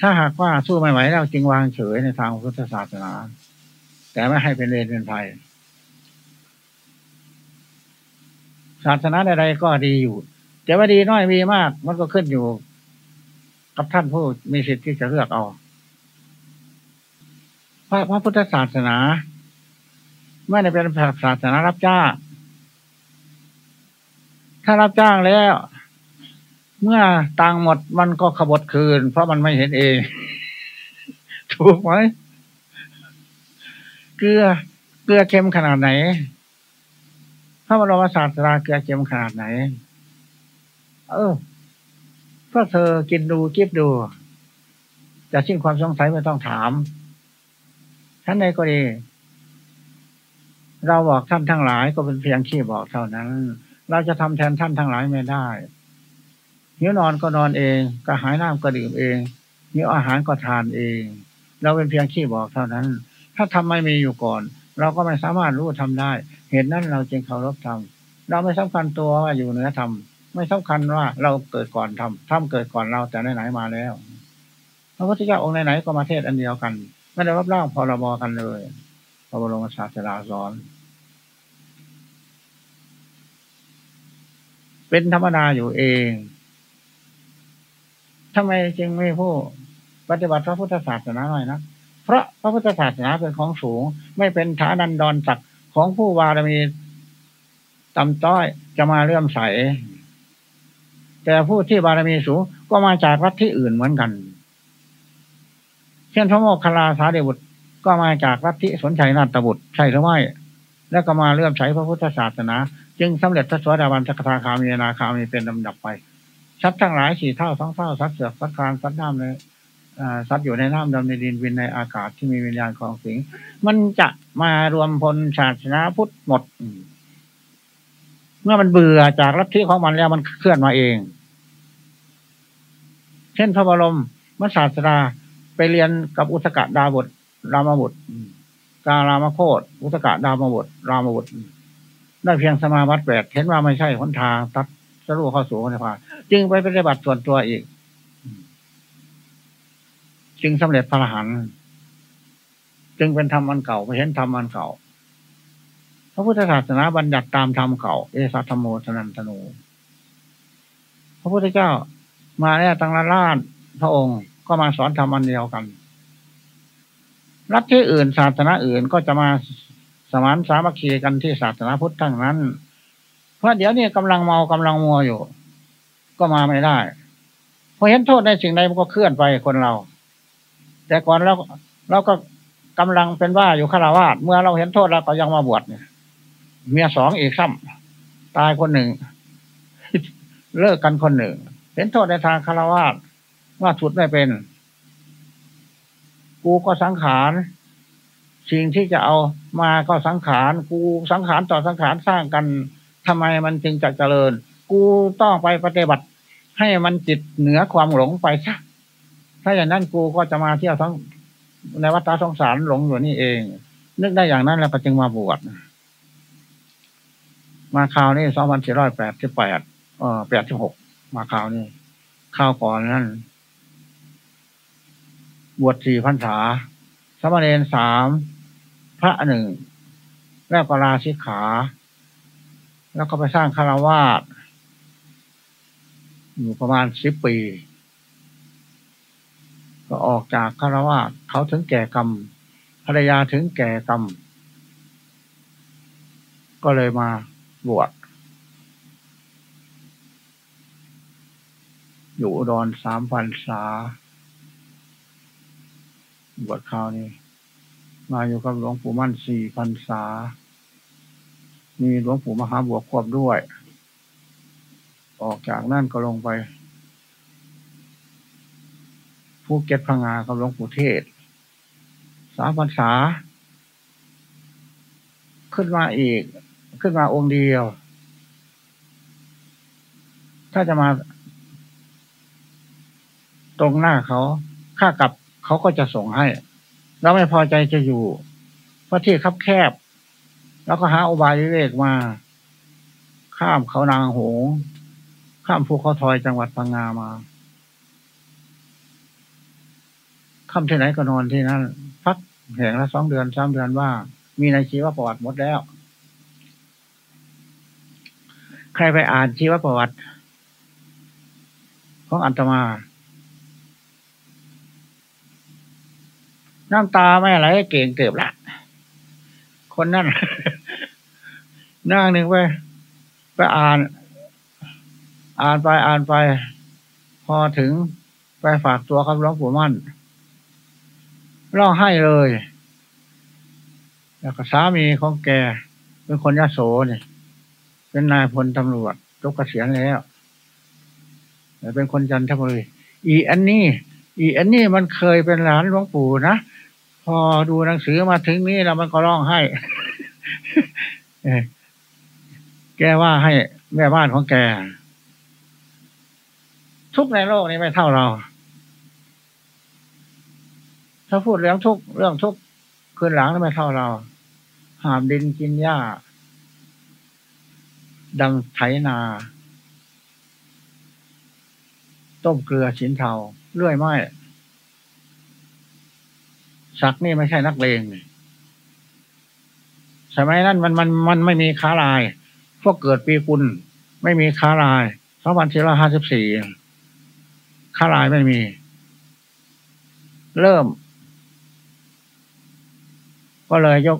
ถ้าหากว่าสู้ไม่ไหวเราจึงวางเฉยในทางพุทธศาสนา แต่ไม่ให้เป็นเวรเป็นภัยศาสนาใดๆก็ดีอยู่ แต่ว่าดีน้อยมีมาก มันก็ขึ้นอยู่ กับท่านผู้มีสิทธิ์ที่จะเลือกเอาพระพระพุทธศาสนาไม่ได้เป็นศาสนารับจ้าง ถ้ารับจ้างแล้ว เมื่อตังหมดมันก็ขบฏคืน เพราะมันไม่เห็นเอง ถูกไหมเกลือเกลือเค็มขนาดไหนพระบรมศาสดาเกลือเค็มขนาดไหน เออพวกเธอกินดูกิบดู จะสิ้นความสงสัยไม่ต้องถามท่านใดก็ดีเราบอกท่านทั้งหลายก็เป็นเพียงขี้บอกเท่านั้น เราจะทำแทนท่านทั้งหลายไม่ได้ หิวนอนก็นอนเองก็หายน้ำก็ดื่มเองหิวอาหารก็ทานเอง เราเป็นเพียงขี้บอกเท่านั้น ถ้าทำไม่มีอยู่ก่อน เราก็ไม่สามารถรู้ทำได้ เหตุนั้นเราจึงเคารพธรรมเราไม่สำคัญตัวว่าอยู่เหนือธรรมไม่สำคัญว่าเราเกิดก่อนทำทำเกิดก่อนเราแต่ไหนๆมาแล้วพระพุทธเจ้าองค์ไหนๆก็มาเทศอันเดียวกัน ไม่ได้รับร่างพรบกันเลยพระบรมศาสดาสอน เป็นธรรมดาอยู่เอง ทำไมจึงไม่ผู้ปฏิบัติพระพุทธศาสนาหน่อยนะเพราะพระพุทธศาสนาเป็นของสูง ไม่เป็นฐานันดรศักดิ์ของผู้วารมีต่ำต้อยจะมาเลื่อมใส แต่ผู้ที่บารมีสูงก็มาจากวัดที่อื่นเหมือนกัน เช่นพระโมคคัลลาสาเดบุตรก็มาจากรัที่สนใจนาตบุตรใช่หรือไม่แล้วก็มาเลื่อมใช้พระพุทธศาสนา จึงสำเร็จพระสวัสดิบาลสกทาคามีนาคามีเป็นลำดับไป ชัดทั้งหลายสี่เท่าสองเท่าสัดเสือกสัดคานสัดน้ำเลยสัดอยู่ในน้ำดำในดินวินในอากาศที่มีวิญญาณของสิง มันจะมารวมพลศาสนาพุทธหมด เมื่อมันเบื่อจากลัทธิของมันแล้วมันเคลื่อนมาเอง เช่นพระบรมมศาสดาไปเรียนกับอุตกะดาบทรามบุตรกาลามโคตอุตกะดามบุตรรามบุตรได้เพียงสมาบัติแปดเห็นว่าไม่ใช่หนทางตัด สรุปเข้าสู่ในพานจึงไปปฏิบัติส่วนตัวอีก จึงสำเร็จพระรหันจึงเป็นธรรมอันเก่าไม่เห็นธรรมอันเก่า พระพุทธศาสนาบัญญัติตามธรรมเก่า เอสัตโมสนันตโนพระพุทธเจ้ามาเนี่ยตั้งละล้านพระองค์ก็มาสอนธรรมอันเดียวกันรัฐที่อื่นศาสนาอื่นก็จะมาสมานสามัคคีกันที่ศาสนาพุทธทั้งนั้น เพราะเดี๋ยวนี้กำลังเมากำลังมัวอยู่ ก็มาไม่ได้พอเห็นโทษในสิ่งใดมันก็เคลื่อนไปคนเรา แต่ก่อนเราเราก็กำลังเป็นว่าอยู่ฆราวาสเมื่อเราเห็นโทษเราก็ยังมาบวชเนี่ยเมียสองอีกซ้ำตายคนหนึ่ง เลิกกันคนหนึ่ง เห็นโทษในทางฆราวาสว่าสุดไม่เป็น กูก็สังขารสิ่งที่จะเอามาก็สังขาร กูสังขารต่อสังขารสร้างกัน ทำไมมันจึงจะเจริญ กูต้องไปปฏิบัติ ให้มันจิตเหนือความหลงไปซะถ้าอย่างนั้นกูก็จะมาเที่ยวทั้งในวัฏสงสารหลงอยู่นี่เอง นึกได้อย่างนั้นแล้วก็จึงมาบวชมาคราวนี้สองพันสี่ร้อยแปดสิบแปดเออแปดสิบหกมาคราวนี้ข้าวก่อนนั้นบวชสี่พรรษา สมณเณรสาม พระหนึ่ง แล้วก็ลาสิกขา แล้วก็ไปสร้างคารวาสอยู่ประมาณสิบปี ก็ออกจากคารวาสเขาถึงแก่กรรมภรรยาถึงแก่กรรมก็เลยมาบวชอยู่อุดรสามพันษาบวชคราวนี้ มาอยู่กับหลวงปู่มั่นสี่พันษา มีหลวงปู่มหาบวกควบด้วย ออกจากนั่นก็ลงไปภูเก็ตพังงากับหลวงปู่เทศ สามพรรษา ขึ้นมาอีก ขึ้นมาองค์เดียว ถ้าจะมา ตรงหน้าเขาค่ากับเขาก็จะส่งให้ เราไม่พอใจจะอยู่ เพราะที่คับแคบ แล้วก็หาอุบายวิเวกมา ข้ามเขานางหง ข้ามภูเขาทอยจังหวัดพังงามาค่ำที่ไหนก็นอนที่นั่นพักแห่งละสองเดือนสามเดือนว่า มีในชีวประวัติหมดแล้ว ใครไปอ่านชีวประวัติ ของอันตมา น้ำตาไม่ไหลเก่งเติบละ คนนั่น นั่งหนึ่งไปไปอ่าน อ่านไปอ่านไป พอถึงไปฝากตัวกับหลวงปู่มั่นร้องไห้เลย แล้วก็สามีของแก เป็นคนยะโสเนี่ยเป็นนายพลตำรวจจบเกษียณแล้วแต่เป็นคนจันทบุรีอีอันนี้ อีอันนี้มันเคยเป็นหลานหลวงปู่นะ พอดูหนังสือมาถึงนี้แล้วมันก็ร้องไห้ แกว่าให้แม่บ้านของแก ทุกในโลกนี้ไม่เท่าเรา ถ้าพูดเรื่องทุกเรื่องทุกคืนหลังไม่เท่าเรา หามดินกินหญ้า ดังไถนา ต้มเกลือชิ้นเทาเลื่อยไม้สักนี่ไม่ใช่นักเลงสมัยนั้นมันมันมันไม่มีค้าลาย พวกเกิดปีกุลไม่มีค้าลายสองพันสี่ร้อยห้าสิบสี่ค้าลายไม่มี เริ่ม ก็เลยยก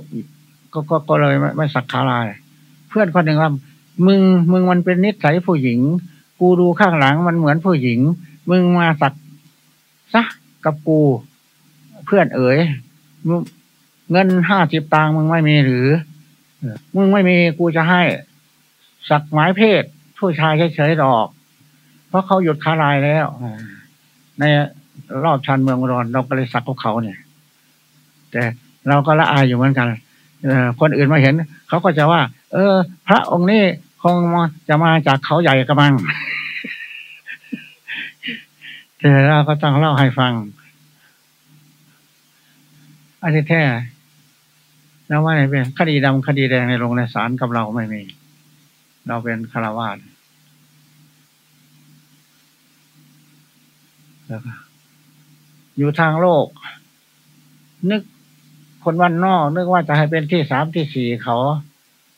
ก็ก็ก็เลยไม่ไม่สักขาลาย เพื่อนคนหนึ่งว่ามึงมึงมันเป็นนิสัยผู้หญิง กูดูข้างหลังมันเหมือนผู้หญิง มึงมาสักซะกับกู เพื่อนเอ๋ยเงินห้าสิบตังมึงไม่มีหรือ มึงไม่มีกูจะให้ สักหมายเพศ ผู้ชายเฉยๆดอก เพราะเขาหยุดค้าลายแล้วในรอบชันเมืองรอนเราก็เลยสักของเขาเนี่ย แต่เราก็ละอายอยู่เหมือนกันคนอื่นมาเห็น เขาก็จะว่า เออ พระองค์นี้คงจะมาจากเขาใหญ่กระมังแต่เราก็ต้องเล่าให้ฟังอันที่แท้แล้วว่าเป็นคดีดำคดีแดงในโรงในศาลกับเราไม่มี เราเป็นคารวาสอยู่ทางโลก นึกคนวันนอก นึกว่าจะให้เป็นที่สามที่สี่เขา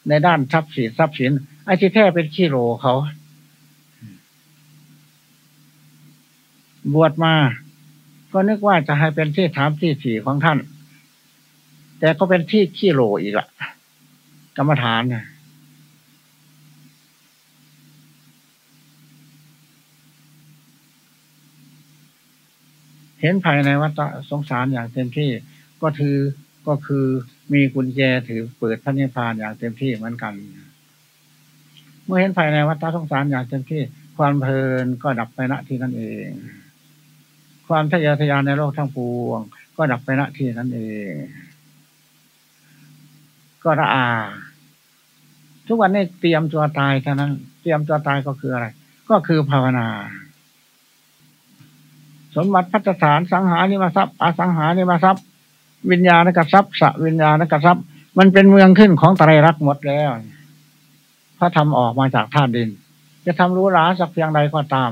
ในด้านทรัพย์สินทรัพย์สินไอ้ที่แท้เป็นขี้โลเขา บวชมา ก็นึกว่าจะให้เป็นที่สามที่สี่ของท่าน แต่ก็เป็นที่ขี้โลอีกละกรรมฐานเนี่ย เห็นภายในวัฏสงสารอย่างเต็มที่ก็คือก็คือมีกุญแจถือเปิดพระนิพพานอย่างเต็มที่เหมือนกัน เมื่อเห็นภายในวัฏสงสารอย่างเต็มที่ ความเพลินก็ดับไปณที่นั่นเอง ความทะเยอทะยานในโลกทั้งปวง ก็ดับไปณที่นั่นเอง ก็ระอา ทุกวันนี้เตรียมตัวตายเท่านั้น เตรียมตัวตายก็คืออะไร ก็คือภาวนา สมบัติพัฒฐานสังหาริมทรัพย์อสังหาริมทรัพย์ วิญญาณกับทรัพย์สวิญญาณกับทรัพย์ มันเป็นเมืองขึ้นของไตรรักหมดแล้วพระทำออกมาจากธาตุดิน จะทำรู้ราสักเพียงใดก็ตาม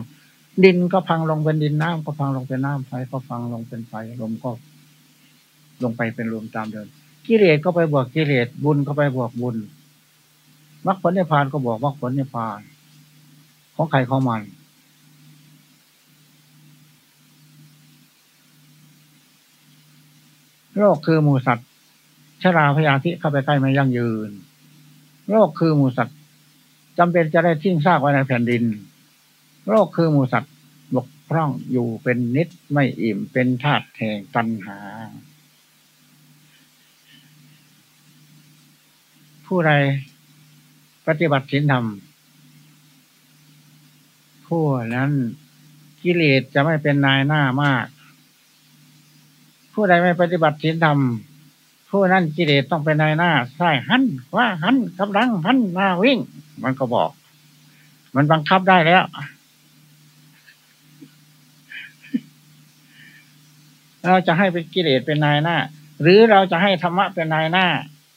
ดินก็พังลงเป็นดินน้ำก็พังลงเป็นน้ำไฟก็พังลงเป็นไฟลมก็ ลงไปเป็นลมตามเดิมกิเลสก็ไปบวกกิเลสบุญก็ไปบวกบุญมรรคผลนิพพานก็บอกมรรคผลนิพพาน ของใครของมัน โรคคือหมูสัตว์ชราพยาธิเข้าไปใกล้ไม่ยั่งยืน โรคคือหมูสัตว์จำเป็นจะได้ทิ้งซากไว้ในแผ่นดิน โรคคือหมูสัตว์บกพร่องอยู่เป็นนิดไม่อิ่มเป็นธาตุแห่งตัณหา ผู้ใดปฏิบัติศีลธรรมผู้นั้นกิเลสจะไม่เป็นนายหน้ามาก ผู้ใดไม่ปฏิบัติศีลธรรม ผู้นั้นกิเลสต้องเป็นนายหน้าใช่หันว่าหันกำลังหันหน้าวิ่ง มันก็บอก มันบังคับได้แล้วเราจะให้เป็นกิเลสเป็นนายหน้า หรือเราจะให้ธรรมะเป็นนายหน้า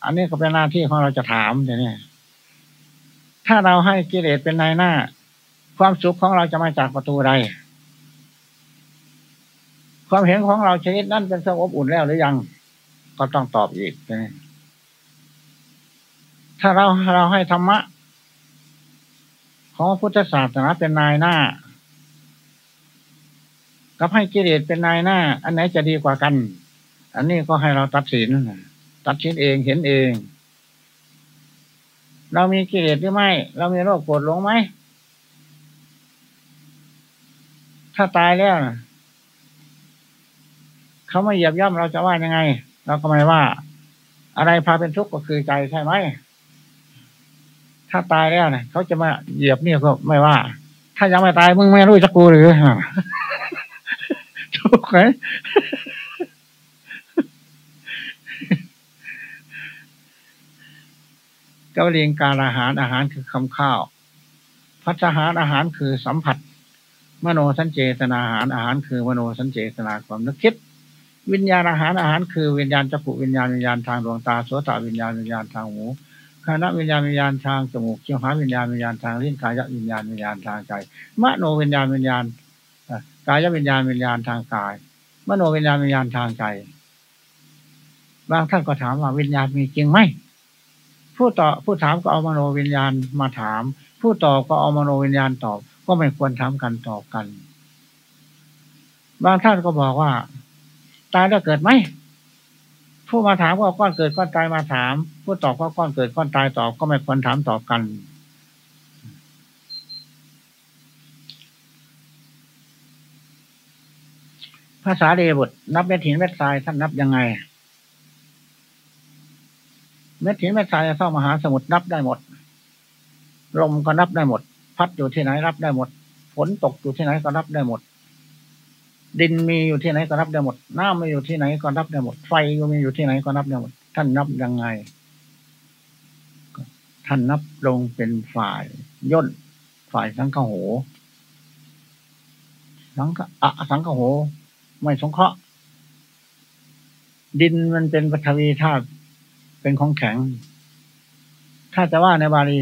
อันนี้ก็เป็นหน้าที่ของเราจะถามเดี๋ยวนี้ถ้าเราให้กิเลสเป็นนายหน้า ความสุขของเราจะมาจากประตูใด ความเห็นของเราชนิดนั้นเป็นเครื่องอบอุ่นแล้วหรือยัง ก็ต้องตอบอีกถ้าเราเราให้ธรรมะ ของพุทธศาสนาเป็นนายหน้า กับให้กิเลสเป็นนายหน้า อันไหนจะดีกว่ากัน อันนี้ก็ให้เราตัดสินตัดสินเองเห็นเอง เรามีกิเลสหรือไม่ เรามีโรคปวดหลงไหมถ้าตายแล้ว เขาไม่เหยียบย่ำเราจะว่ายังไง เราก็ไม่ว่า อะไรพาเป็นทุกข์ก็คือใจใช่ไหมถ้าตายแล้วเนี่ยเขาจะมาเหยียบเนี่ยก็ไม่ว่า ถ้ายังไม่ตายมึงไม่รู้จะกูหรือถูกไหมกาเรียงการอาหารอาหารคือคำข้าว พัฒหารอาหารคือสัมผัส มโนสัญเจตนาอาหารอาหารคือมโนสัญเจตนาความนึกคิด วิญญาณอาหารอาหารคือวิญญาณจักรุวิญญาณวิญญาณทางดวงตาโสตวิญญาณวิญญาณทางหูคณะวิญญาณวิญญาณทางจมูกเชี่ยวหาวิญญาณวิญญาณทางลิ้นกายวิญญาณวิญญาณทางใจมโนวิญญาณวิญญาณกายวิญญาณวิญญาณทางกาย มโนวิญญาณวิญญาณทางใจบางท่านก็ถามว่าวิญญาณมีจริงไหมผู้ตอบผู้ถามก็เอามโนวิญญาณมาถาม ผู้ตอบก็เอามโนวิญญาณตอบ ก็ไม่ควรถามกันตอบกัน บางท่านก็บอกว่า ตายแล้วเกิดไหมผู้มาถามก็ก้อนเกิดก้อนตายมาถาม ผู้ตอบก็ก้อนเกิดก้อนตายตอบก็ไม่ควรถามตอบกัน ภาษาเดบุตรนับเม็ดหินเม็ดทรายท่านนับยังไง เม็ดหินเม็ดทรายเข้ามหาสมุทรนับได้หมด ลมก็นับได้หมด พัดอยู่ที่ไหนรับได้หมด ฝนตกอยู่ที่ไหนก็นับได้หมด ดินมีอยู่ที่ไหนก็นับได้หมด น้ำมีอยู่ที่ไหนก็นับได้หมด ไฟก็มีอยู่ที่ไหนก็นับได้หมด ท่านนับยังไง ท่านนับลงเป็นฝ่ายย่น ฝ่ายสังฆโหสังฆอะสังฆโห ไม่สงเคราะห์ ดินมันเป็นปฐวีธาตุ เป็นของแข็ง ถ้าจะว่าในบาลี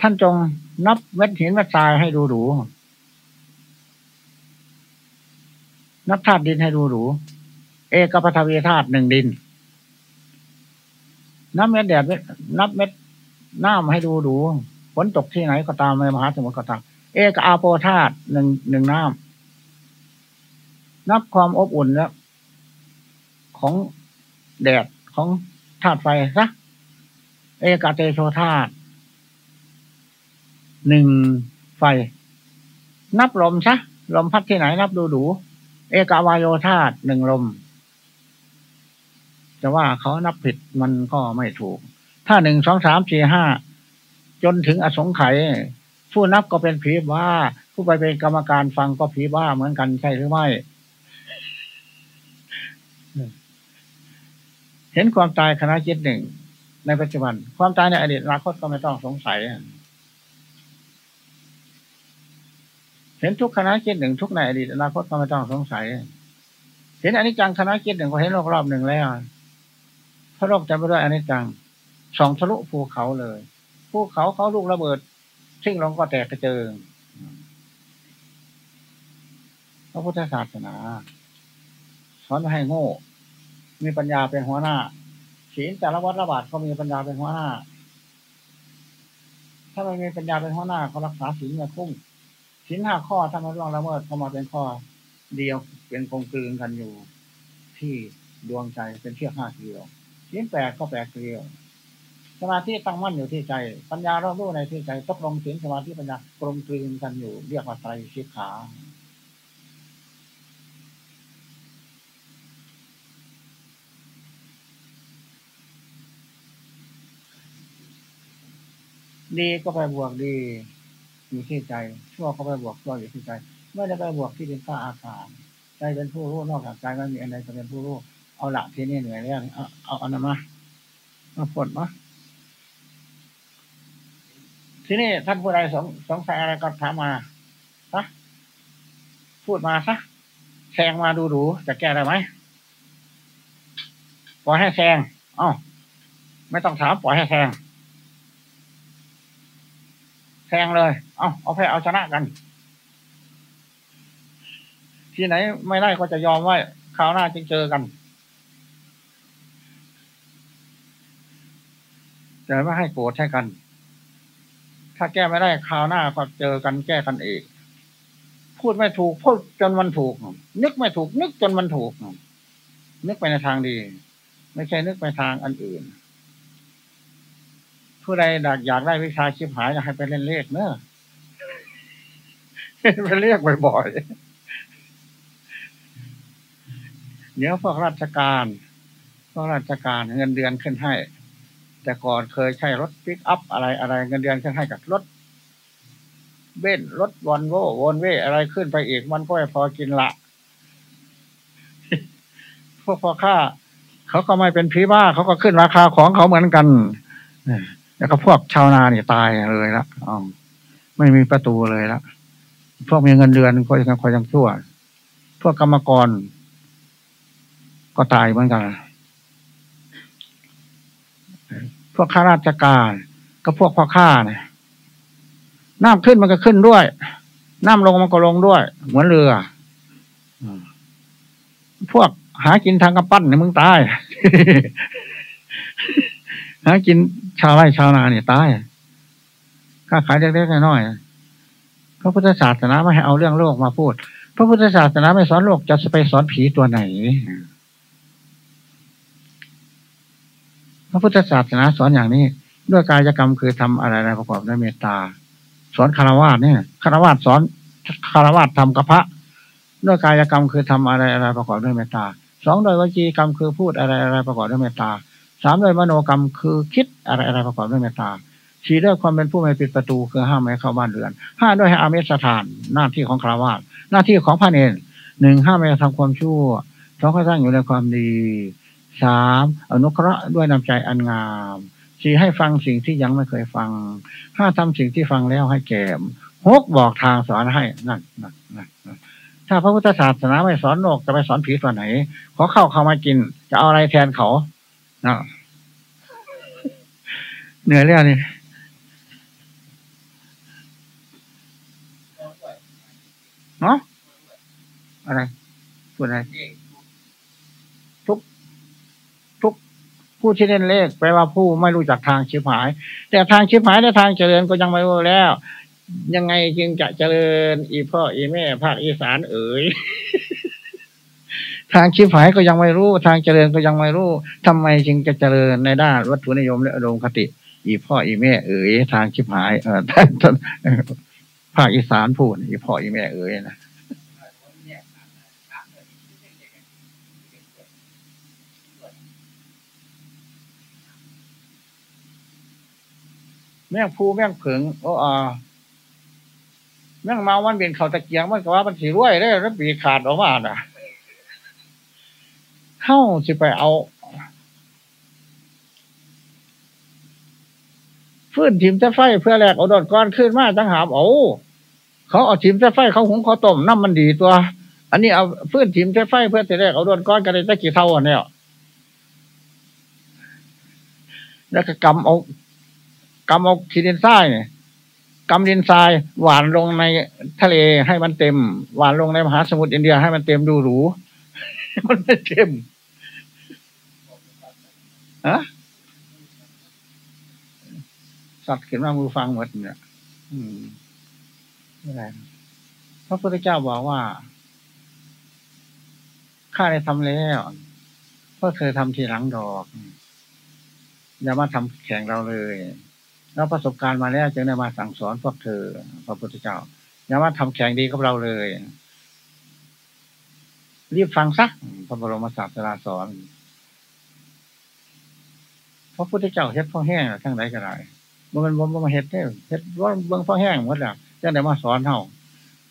ท่านจงนับเม็ดหินเม็ดทรายให้ดูดู นับธาตุดินให้ดูหรู เอกปฐวีธาตุหนึ่งดิน นับเม็ดแดดนับเม็ดน้ำให้ดูดูฝนตกที่ไหนก็ตามในมหาสมุทรก็ตาม เอกอาโปธาตุหนึ่งหนึ่งน้ำนับความอบอุ่นแล้วของแดดของธาตุไฟซะเอกาเตโชธาตุหนึ่งไฟ นับลมซะลมพัดที่ไหนนับดูดู เอกวายโยธาตหนึ่งลมจะว่าเขานับผิดมันก็ไม่ถูก ถ้าหนึ่งสองสามสี่ห้าจนถึงอสงไขยผู้นับก็เป็นผีบ้า ผู้ไปเป็นกรรมการฟังก็ผีบ้าเหมือนกันใช่หรือไม่ เห็นความตายคณะจิตหนึ่งในปัจจุบัน ความตายในอดีตอนาคตก็ไม่ต้องสงสัย เห็นทุกคณะคิดหนึ่งทุกในอดีตอนาคตก็ไม่ต้องสงสัย เห็นอนิจจังคณะคิดหนึ่งก็เห็นโลกรอบหนึ่งแล้วพระโลกจะไปด้อนิจจังสองทะลุภูเขาเลยภูเขาเขาลูกระเบิดทิ้งลงก็แตกกระเจิงพระพุทธศาสนาสอนให้โง่ มีปัญญาเป็นหัวหน้าศีลแต่ละวัดระบาดก็มีปัญญาเป็นหัวหน้า ถ้าไม่มีปัญญาเป็นหัวหน้าเขารักษาศีลไม่คุ้ม สินห้าข้อถ้ามาล่วงละเมิดเข้ามาเป็นข้อ เดียวเป็นกลมกลืนกันอยู่ ที่ดวงใจเป็นเชือกห้าเกลียวสินแปดก็แปดเกลียวสมาธิตั้งมั่นอยู่ที่ใจ ปัญญาเรารู้ในที่ใจตกลงสินสมาธิปัญญากลมกลืนกันอยู่ เรียกว่าไตรสิกขาดีก็ไปบวกดี อยู่ที่ใจ ชั่วเขาไปบวกชั่วอยู่ที่ใจไม่ได้ไปบวกที่ดินฟ้าอากาศใจเป็นผู้รู้นอกจากใจไม่มีอะไรจะเป็นผู้รู้เอาละที่นี่เหนื่อยแล้วเอาเอาอันนั้นมามาปลดมาที่นี่ท่านผู้ใดสงสงสัยอะไรก็ถามมาซะพูดมาซะแซงมาดูดูจะแก้ได้ไหมปล่อยให้แซงอ๋อไม่ต้องถามปล่อยให้แซง แทงเลย เอาเอาแพ้เอาชนะกัน ที่ไหนไม่ได้ก็จะยอมไว้คราวหน้าจึงเจอกันจะไม่ให้โกรธให้กัน ถ้าแก้ไม่ได้คราวหน้าก็เจอกันแก้กันเองพูดไม่ถูกพูดจนมันถูก นึกไม่ถูก นึกจนมันถูก นึกไปในทางดี ไม่ใช่นึกไปทางอันอื่น ผู้ใดอยากได้วิชาชิบหายอยากให้ไปเล่นเลขเนอะไปเรียกบ่อยๆเดี๋ยวพวกราชการพวกราชการเงินเดือนขึ้นให้ แต่ก่อนเคยใช้รถปิกอัพอะไรอะไรเงินเดือนขึ้นให้กับรถเบ้นรถวอนโววนเวอะไรขึ้นไปอีกมันก็ไม่พอกินละ พวกพ่อค้าเขาก็ไม่เป็นพีบ้าเขาก็ขึ้นราคาของเขาเหมือนกัน แล้วก็พวกชาวนาเนี่ยตายเลยละอ๋อไม่มีประตูเลยละพวกมีเงินเดือนก็ยังคอยยังชั่ว พวกกรรมกร ก็ตายเหมือนกัน พวกข้าราชการก็พวกพ่อข้าเนี่ยน้ำขึ้นมันก็ขึ้นด้วย น้ำลงมันก็ลงด้วย เหมือนเรือพวกหากินทางกระปั้นเนี่ยมึงตาย หากิน ชาวไร่ชาวนาเนี่ยตายค้าขายเล็กๆน้อยๆพระพุทธศาสนาไม่ให้เอาเรื่องโลกมาพูด พระพุทธศาสนาไม่สอนโลกจะไปสอนผีตัวไหน พระพุทธศาสนาสอนอย่างนี้ ด้วยกายกรรมคือทำอะไรๆประกอบด้วยเมตตา สอนคารวะเนี่ยคารวะสอนคารวะทำกระพระด้วยกายกรรมคือทำอะไรอะไรประกอบด้วยเมตตาสองโดยวจีกรรมคือพูดอะไรอะไรประกอบด้วยเมตตา สามโดยมโนกรรมคือคิดอะไรอะไรประกอบด้วยเมตตาสี่ด้วยความเป็นผู้ไม่ปิดประตูคือห้ามไม่เข้าบ้านเรือนห้าด้วยให้อามิสถานหน้าที่ของคารวะหน้าที่ของพระเนรหนึ่งห้ามไม่ทำความชั่วสองข้สร้างอยู่ในความดีสามอนุเคราะห์ด้วยน้ำใจอันงามสี่ให้ฟังสิ่งที่ยังไม่เคยฟังห้าทำสิ่งที่ฟังแล้วให้แก่หกบอกทางสอนให้นั่นนั่นนั่นถ้าพระพุทธศาสนาไม่สอนโลกจะไปสอนผีตัวไหน ขอเข้าเข้ามากิน จะเอาอะไรแทนเขา เหนื่อยแล้วนี่เนาะอะไรพูดอะไร ทุก ทุกผู้ที่เล่นเลขแปลว่าผู้ไม่รู้จักทางชิบหาย แต่ทางชิบหายและทางเจริญก็ยังไม่รู้แล้ว ยังไงจึงจะเจริญ อีพ่ออีแม่ภาคอีสานเอ๋ย ทางชิบหายก็ยังไม่รู้ ทางเจริญก็ยังไม่รู้ทำไมจึงจะเจริญในด้านวัตถุนิยมและอารมณ์คติ อีพ่ออีแม่ เอ๋ยทางชิบหายเออท่านภาคอีสานพูดอีพ่ออีแม่เอ๋ยนะแม่งภูแม่งผึ่งโอ้อาแม่งมามันเป็นเขาตะเกียงมันก็ว่ามันสีรวยได้แล้วปีขาดออกมาอะ เข้าสิไปเอาฟื้นทิมจะไฟเพื่อแลกเอาดอดก้อนขึ้นมาจังหามเอาเขาเอาทิมจะไฟเขาหุงเขาต้มน้ำมันดีตัว อันนี้เอาฟื้นทิมจะไฟเพื่อจะแลกเอาดอดก้อนกันได้ตะกี่เท่าเนี่ยแล้วก็กำเอากำเอาขีดินทรายเนี่ยกำดินทราย หวานลงในทะเลให้มันเต็ม หวานลงในมหาสมุทรอินเดียให้มันเต็มดูหรูมันไม่เต็ม ฮะสัตว์เขียนว่ามือฟังหมดเนี่ยอืมอะไรพระพุทธเจ้าบอกว่าข้าได้ทำแล้วเพราะเธอทำทีหลังดอก อย่ามาทำแข่งเราเลยเราประสบการณ์มาแล้วจึงได้มาสั่งสอนพวกเธอ พระพุทธเจ้า อย่ามาทำแข่งดีกับเราเลย รีบฟังซักพระบรมศาสดาสอน พระพุทธเจ้าเฮ็ดพ่อแห้งทั้งไหนก็ได้มันมันมันมาเฮ็ดได้เฮ็ดว่าเบื้องพ่อแห้งหมดแล้วจังได้มาสอนเฮา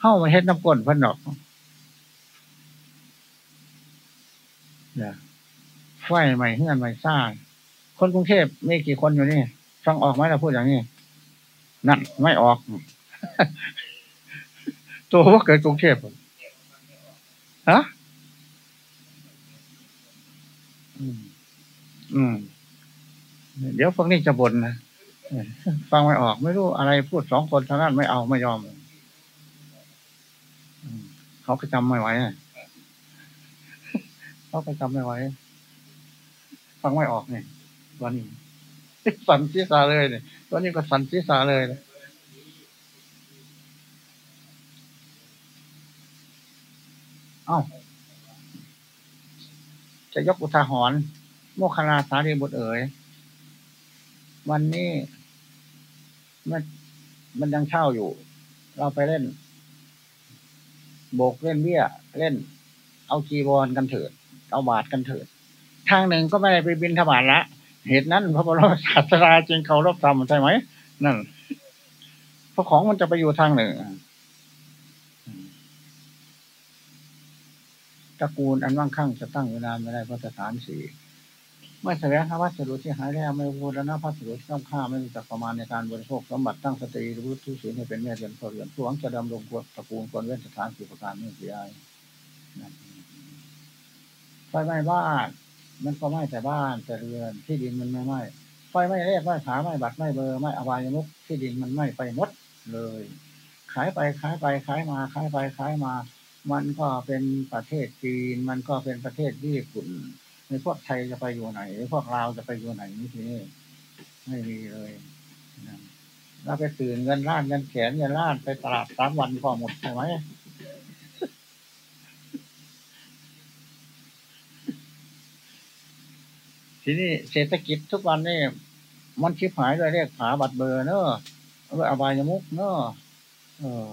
เฮามาเฮ็ดน้ำก้นพันดอกเนี่ยไฟใหม่เฮือนใหม่สร้างคนกรุงเทพมีกี่คนอยู่นี่ฟังออกไหมเราพูดอย่างนี้ นั่นไม่ออก ตัวว่าเกิดกรุงเทพฮะอืม เดี๋ยวฟังนี่จะบ่นนะฟังไม่ออกไม่รู้อะไรพูดสองคนท่านั้นไม่เอาไม่ยอม เขาก็จำไม่ไหวเขาก็จำไม่ไหวฟังไม่ออกเนี่ยตัวนี้สันศีษะเลยเนี่ยตัวนี้ก็สันศีษะเลยเอ้า จะยกอุทาหรณ์โมคคลาสารีบุตรเอ๋ย วันนี้มันมันยังเช่าอยู่ เราไปเล่น โบกเล่นเบี้ย เล่น เอาจีวรกันเถิด เอาบาทกันเถิด ทางหนึ่งก็ไม่ได้ไปบินธบาตละเหตุนั้นพระบรมศาสดาจึงเขารบธรรมใช่ไหมนั่นเพราะของมันจะไปอยู่ทางหนึ่งตระกูลอันว่างข้างจะตั้งเวลาไม่ได้เพราะสถานสี่ ไม่แสวงหาวัสดุที่หายแล้วไม่บูรณะพัสดุที่ต้องค่าไม่มีจักประมาณในการบริโภคสมบัติตั้งสตรีหรือทุศีลให้เป็นแม่เรือนพอเรือนผู้หวังจะดำรงตระกูลควรเว้นสถานสี่ประการนี้เสียไฟไหม้บ้านมันก็ไหม้แต่บ้านแต่เรือนที่ดินมันไม่ไหม้ไฟไหม้เลขไหม้ขาไหม้บัตรไหม้เบอร์ไหม้อบายมุกที่ดินมันไหม้ไปหมดเลย ขายไปขายไปขายมาขายไปขายมา มันก็เป็นประเทศจีน มันก็เป็นประเทศญี่ปุ่น ในพวกไทยจะไปอยู่ไหน พวกเราจะไปอยู่ไหนนี่ทีไม่มีเลยเราไปตื่นเงินล้านเงินแขนเงินล้านไปตลาดสามวันพอหมดใช่ไหมทีนี้เศรษฐกิจทุกวันนี่มันชิบหายด้วยเรียกผาบัตรเบอร์เนอะด้วยอบายมุกเนอะเออ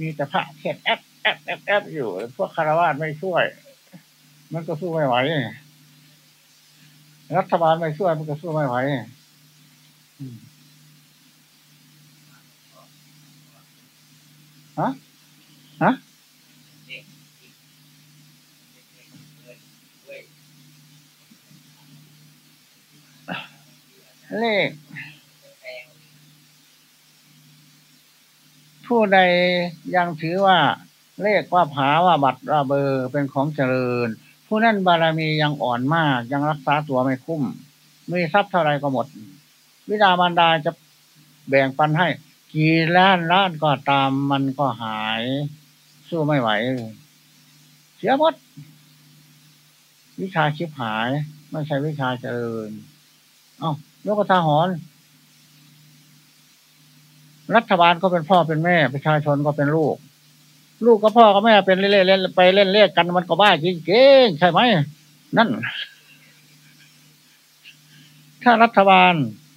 มีแต่พระเทศแอป แอปแอปแอปอยู่ พวกคารวาสไม่ช่วย มันก็สู้ไม่ไหวรัฐบาลไม่ช่วยมันก็สู้ไม่ไหวฮะฮะเลขผู้ใดยังถือว่า เลขว่าผาว่าบัตรว่าเบอร์เป็นของเจริญ ผู้นั้นบารมียังอ่อนมากยังรักษาตัวไม่คุ้มมีทรัพย์เท่าไรก็หมด วิดาบรรดาจะแบ่งปันให้ กี่ล้านล้านก็ตามมันก็หาย สู้ไม่ไหว เสียหมด วิชาชิบหาย ไม่ใช่วิชาเจริญ เอ้ายกกระทาหอนรัฐบาลก็เป็นพ่อเป็นแม่ ประชาชนก็เป็นลูก ลูกกับพ่อกับแม่เป็นเล่นเล่นไปเล่นเล่กันมันก็บ้าจริงเก่งใช่ไหมนั่น ถ้ารัฐบาล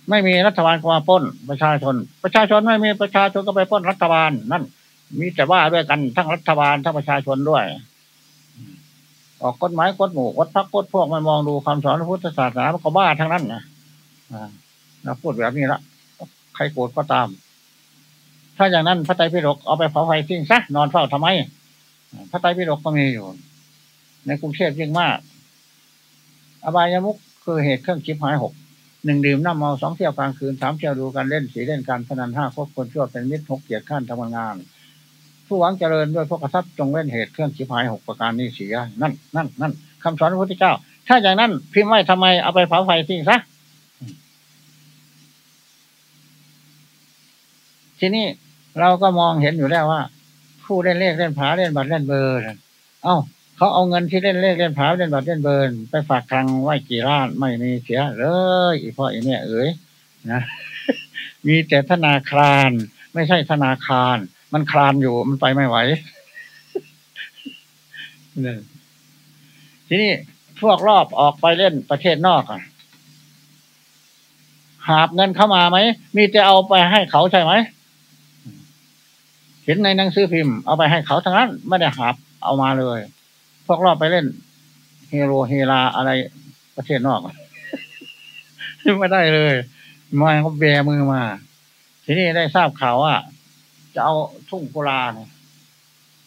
ไม่มีรัฐบาลก็มาป้นประชาชน ประชาชนไม่มีประชาชนก็ไปป้นรัฐบาล นั่น มีแต่ว่าด้วยกันทั้งรัฐบาลทั้งประชาชนด้วย ออกกฎหมายกฎหมู่กฎพักกฎพวกมันมองดูคำสอนพุทธศาสนามันก็บ้าทั้งนั้นนะเราพูดแบบนี้ละใครโกรธก็ตาม ถ้าอย่างนั้นพระไตรปิฎกเอาไปเผาไฟทิ้งซะนอนเฝ้าทำไม พระไตรปิฎกก็มีอยู่ ในกรุงเทพยิ่งมาก อบายมุกคือเหตุเครื่องชิบหายหกหนึ่งดื่มน้ำเมาสองเที่ยวกลางคืนสามเที่ยวดูการเล่นสีเล่นการพนันห้าคบคนชั่วเป็นมิตรหกเกียรติขั้นทำงาน ผู้หวังเจริญด้วยพวกกระซับจงเล่นเหตุเครื่องชิบหายหกประการนี้เสียนั่นนั่นนั่นคำสอนพระพุทธเจ้า ถ้าอย่างนั้นพิมพ์ไว้ทำไมเอาไปเผาไฟทิ้งซะทีนี้ เราก็มองเห็นอยู่แล้วว่า ผู้เล่นเลขเล่นผาเล่นบัตรเล่นเบอร์เอ้าเขาเอาเงินที่เล่นเลขเล่นผาเล่นบัตรเล่นเบอร์ไปฝากคลังไว้กี่ล้านไม่มีเสียเลยอีพ่ออีแม่เอ๋ยนะมีแต่ธนาคาร ไม่ใช่ธนาคาร มันคลานอยู่มันไปไม่ไหวทีนี้พวกรอบออกไปเล่นประเทศนอกอะหาบเงินเข้ามาไหม มีแต่เอาไปให้เขาใช่ไหม เห็นในหนังสือพิมพ์ เอาไปให้เขาทั้งนั้นไม่ได้หาบเอามาเลย พวกรอบไปเล่น เฮโรเฮลาอะไรประเทศนอกไม่ได้เลยมาเขาแบมือมา ทีนี้ได้ทราบข่าวว่าจะเอาทุ่งกุลา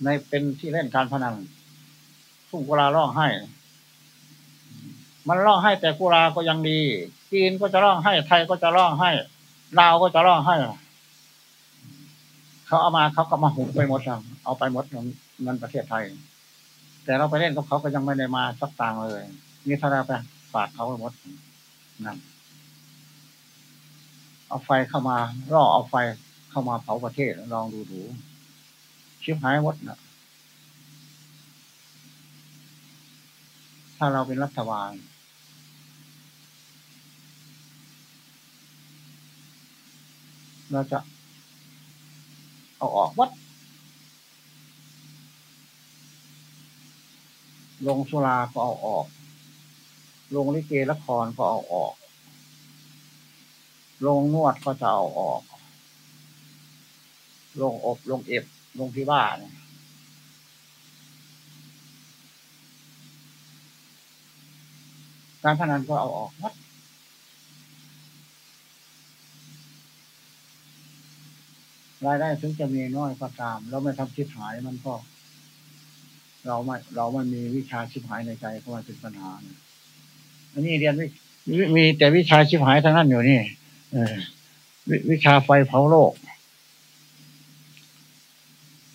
ในเป็นที่เล่นการพนันทุ่งกุลาร้องให้ มันร้องให้แต่กุลาก็ยังดีจีนก็จะร้องให้ไทยก็จะร้องให้ลาวก็จะร้องให้ เขาเอามาเขาก็มาหุบไปหมดแล้วเอาไปหมดเงินประเทศไทย แต่เราไปเล่นกับเขาก็ยังไม่ได้มาสักตังเลย นี่ถ้าเราไปฝากเขาไปหมดนั่นเอาไฟเข้ามาล่อเอาไฟเข้ามาเผาประเทศลองดูดูชิบหายหมดนะถ้าเราเป็นรัฐบาลเราจะ เอาออกวัดลงสุราก็เอาออก ลงลิเกละครก็เอาออก ลงนวดก็จะเอาออก ลงอบลงเอฟลงที่บ้านการพนันก็เอาออกวัด รายได้ถึงจะมีน้อยก็ตามแล้วไม่ทำชิบหายมันก็ เราไม่เราไม่มีวิชาชิบหายในใจก็มาเป็นปัญหาอันนี้เรียนวิมีแต่วิชาชิบหายทั้งนั้นอยู่นี่เออววิชาไฟเผาโลก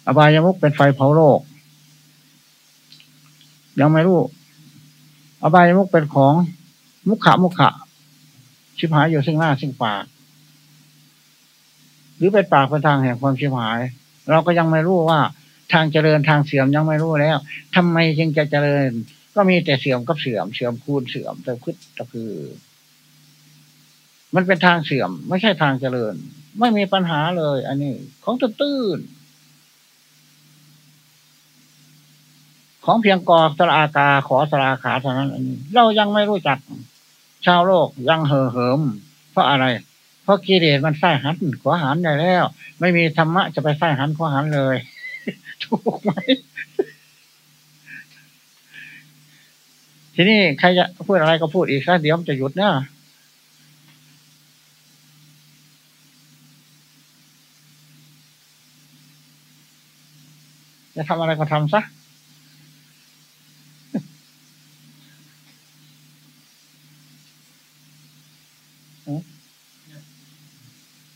อบายมุกเป็นไฟเผาโลก ยังไม่รู้ อบายมุกเป็นของมุขะมุขะ ชิบหายอยู่ซึ่งหน้าซึ่งปาก หรือเป็นปากเป็นทางแห่งความชิบหาย เราก็ยังไม่รู้ว่าทางเจริญทางเสื่อมยังไม่รู้แล้วทำไมจึงจะเจริญ ก็มีแต่เสื่อมกับเสื่อมเสื่อมคูณเสื่อมแต่พึดก็คือ มันเป็นทางเสื่อม ไม่ใช่ทางเจริญ ไม่มีปัญหาเลย อันนี้ ของตื้นของเพียงกอสรากาขอสระขาเท่านั้นอันนี้เรายังไม่รู้จัก ชาวโลกยังเห่อเหิม เพราะอะไร เพราะกิเลสมันไส้างหันขวาหันได้แล้ว ไม่มีธรรมะจะไปไส้างหันขวาหันเลย ถูกไหมทีนี้ใครจะพูดอะไรก็พูดอีกซะเดี๋ยวมันจะหยุดนะจะทำอะไรก็ทำซะเออ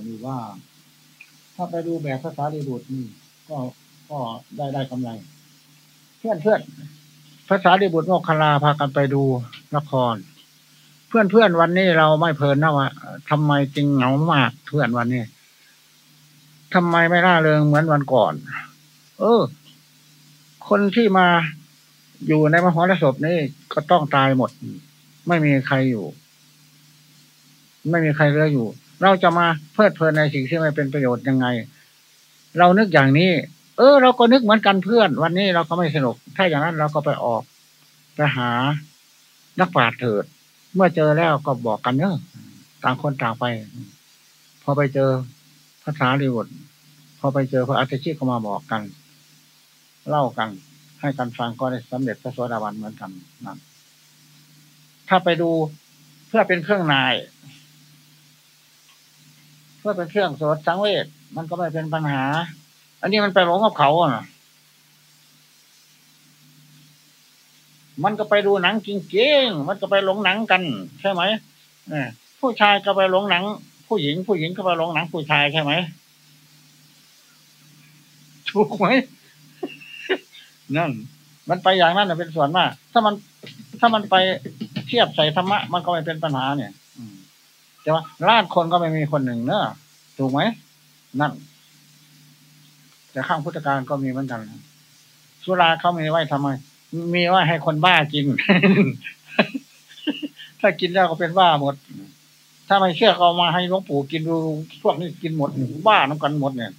อันนี้วะเดี๋ยวเดี๋ยวเดี๋ยวฮะถามอะไรก็จะมีว่า ถ้าไปดูแบบภาษาดีบุตรนี่ ก็ก็ได้ได้กำไร เพื่อนเพื่อนภาษาดีบุตรโมคคลาพากันไปดูละคร เพื่อนเพื่อนวันนี้เราไม่เพลินนะว่าทำไมจริงเหงามากเพื่อนวันนี้ทำไมไม่ร่าเริงเหมือนวันก่อน เออ คนที่มาอยู่ในมหรสพนี่ก็ต้องตายหมด ไม่มีใครอยู่ ไม่มีใครเหลืออยู่ เราจะมาเพลิดเพลินในสิ่งที่ไม่เป็นประโยชน์ยังไง เรานึกอย่างนี้ เออ เราก็นึกเหมือนกันเพื่อน วันนี้เราก็ไม่สนุก ถ้าอย่างนั้นเราก็ไปออกไปหานักปราชญ์เถิด เมื่อเจอแล้วก็บอกกันเนอะต่างคนต่างไป พอไปเจอภาษาลีบุตรพอไปเจอพระอาทิตย์ก็มาบอกกัน เล่ากัน ให้กันฟังก็ได้สำเร็จพระสวสดาวันเหมือนกันนั่นถ้าไปดูเพื่อเป็นเครื่องนาย เพื่อเป็นเครื่องสดสังเวชมันก็ไม่เป็นปัญหา อันนี้มันไปหลงกับเขาอะมันก็ไปดูหนังจริงๆ มันก็ไปหลงหนังกัน ใช่ไหมผู้ชายก็ไปหลงหนัง ผู้หญิง ผู้หญิงก็ไปหลงหนังผู้ชายใช่ไหมถูกไหมนั่น มันไปอย่างนั้นเป็นส่วนมาก ถ้ามัน ถ้ามันไปเทียบใส่ธรรมะ มันก็ไม่เป็นปัญหาเนี่ย แต่ว่าล้านคนก็ไม่มีคนหนึ่งเนอะถูกไหมนั่น แต่ข้างพุทธการก็มีเหมือนกันสุราเขามีไว้ทำไม มีไว้ให้คนบ้ากิน ถ้ากินแล้วก็เป็นบ้าหมด ถ้าไม่เชื่อเขามาให้หลวงปู่กินดูพวกนี้กินหมดบ้าน้ำกันหมดเนี่ย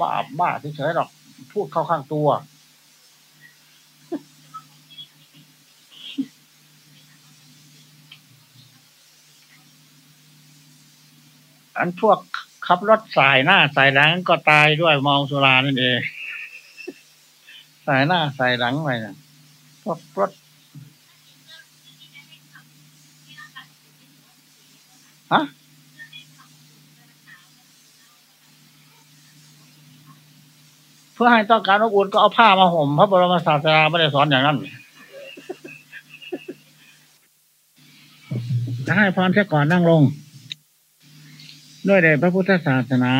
บ้าบ้าเฉยๆหรอก พูดเข้าข้างตัว อันพวกขับรถสายหน้าสายหลังก็ตายด้วยมอสุรานั่นเองส่หน้าใส่หลังไปนะพวกรถฮะเพื่อให้ต้องการอบอุ่นก็เอาผ้ามาห่มพระบรมศาสดาไม่ได้สอนอย่างนั้นจะให้พรเสียก่อนนั่งลง ด้วยเดชพระพุทธศาสนา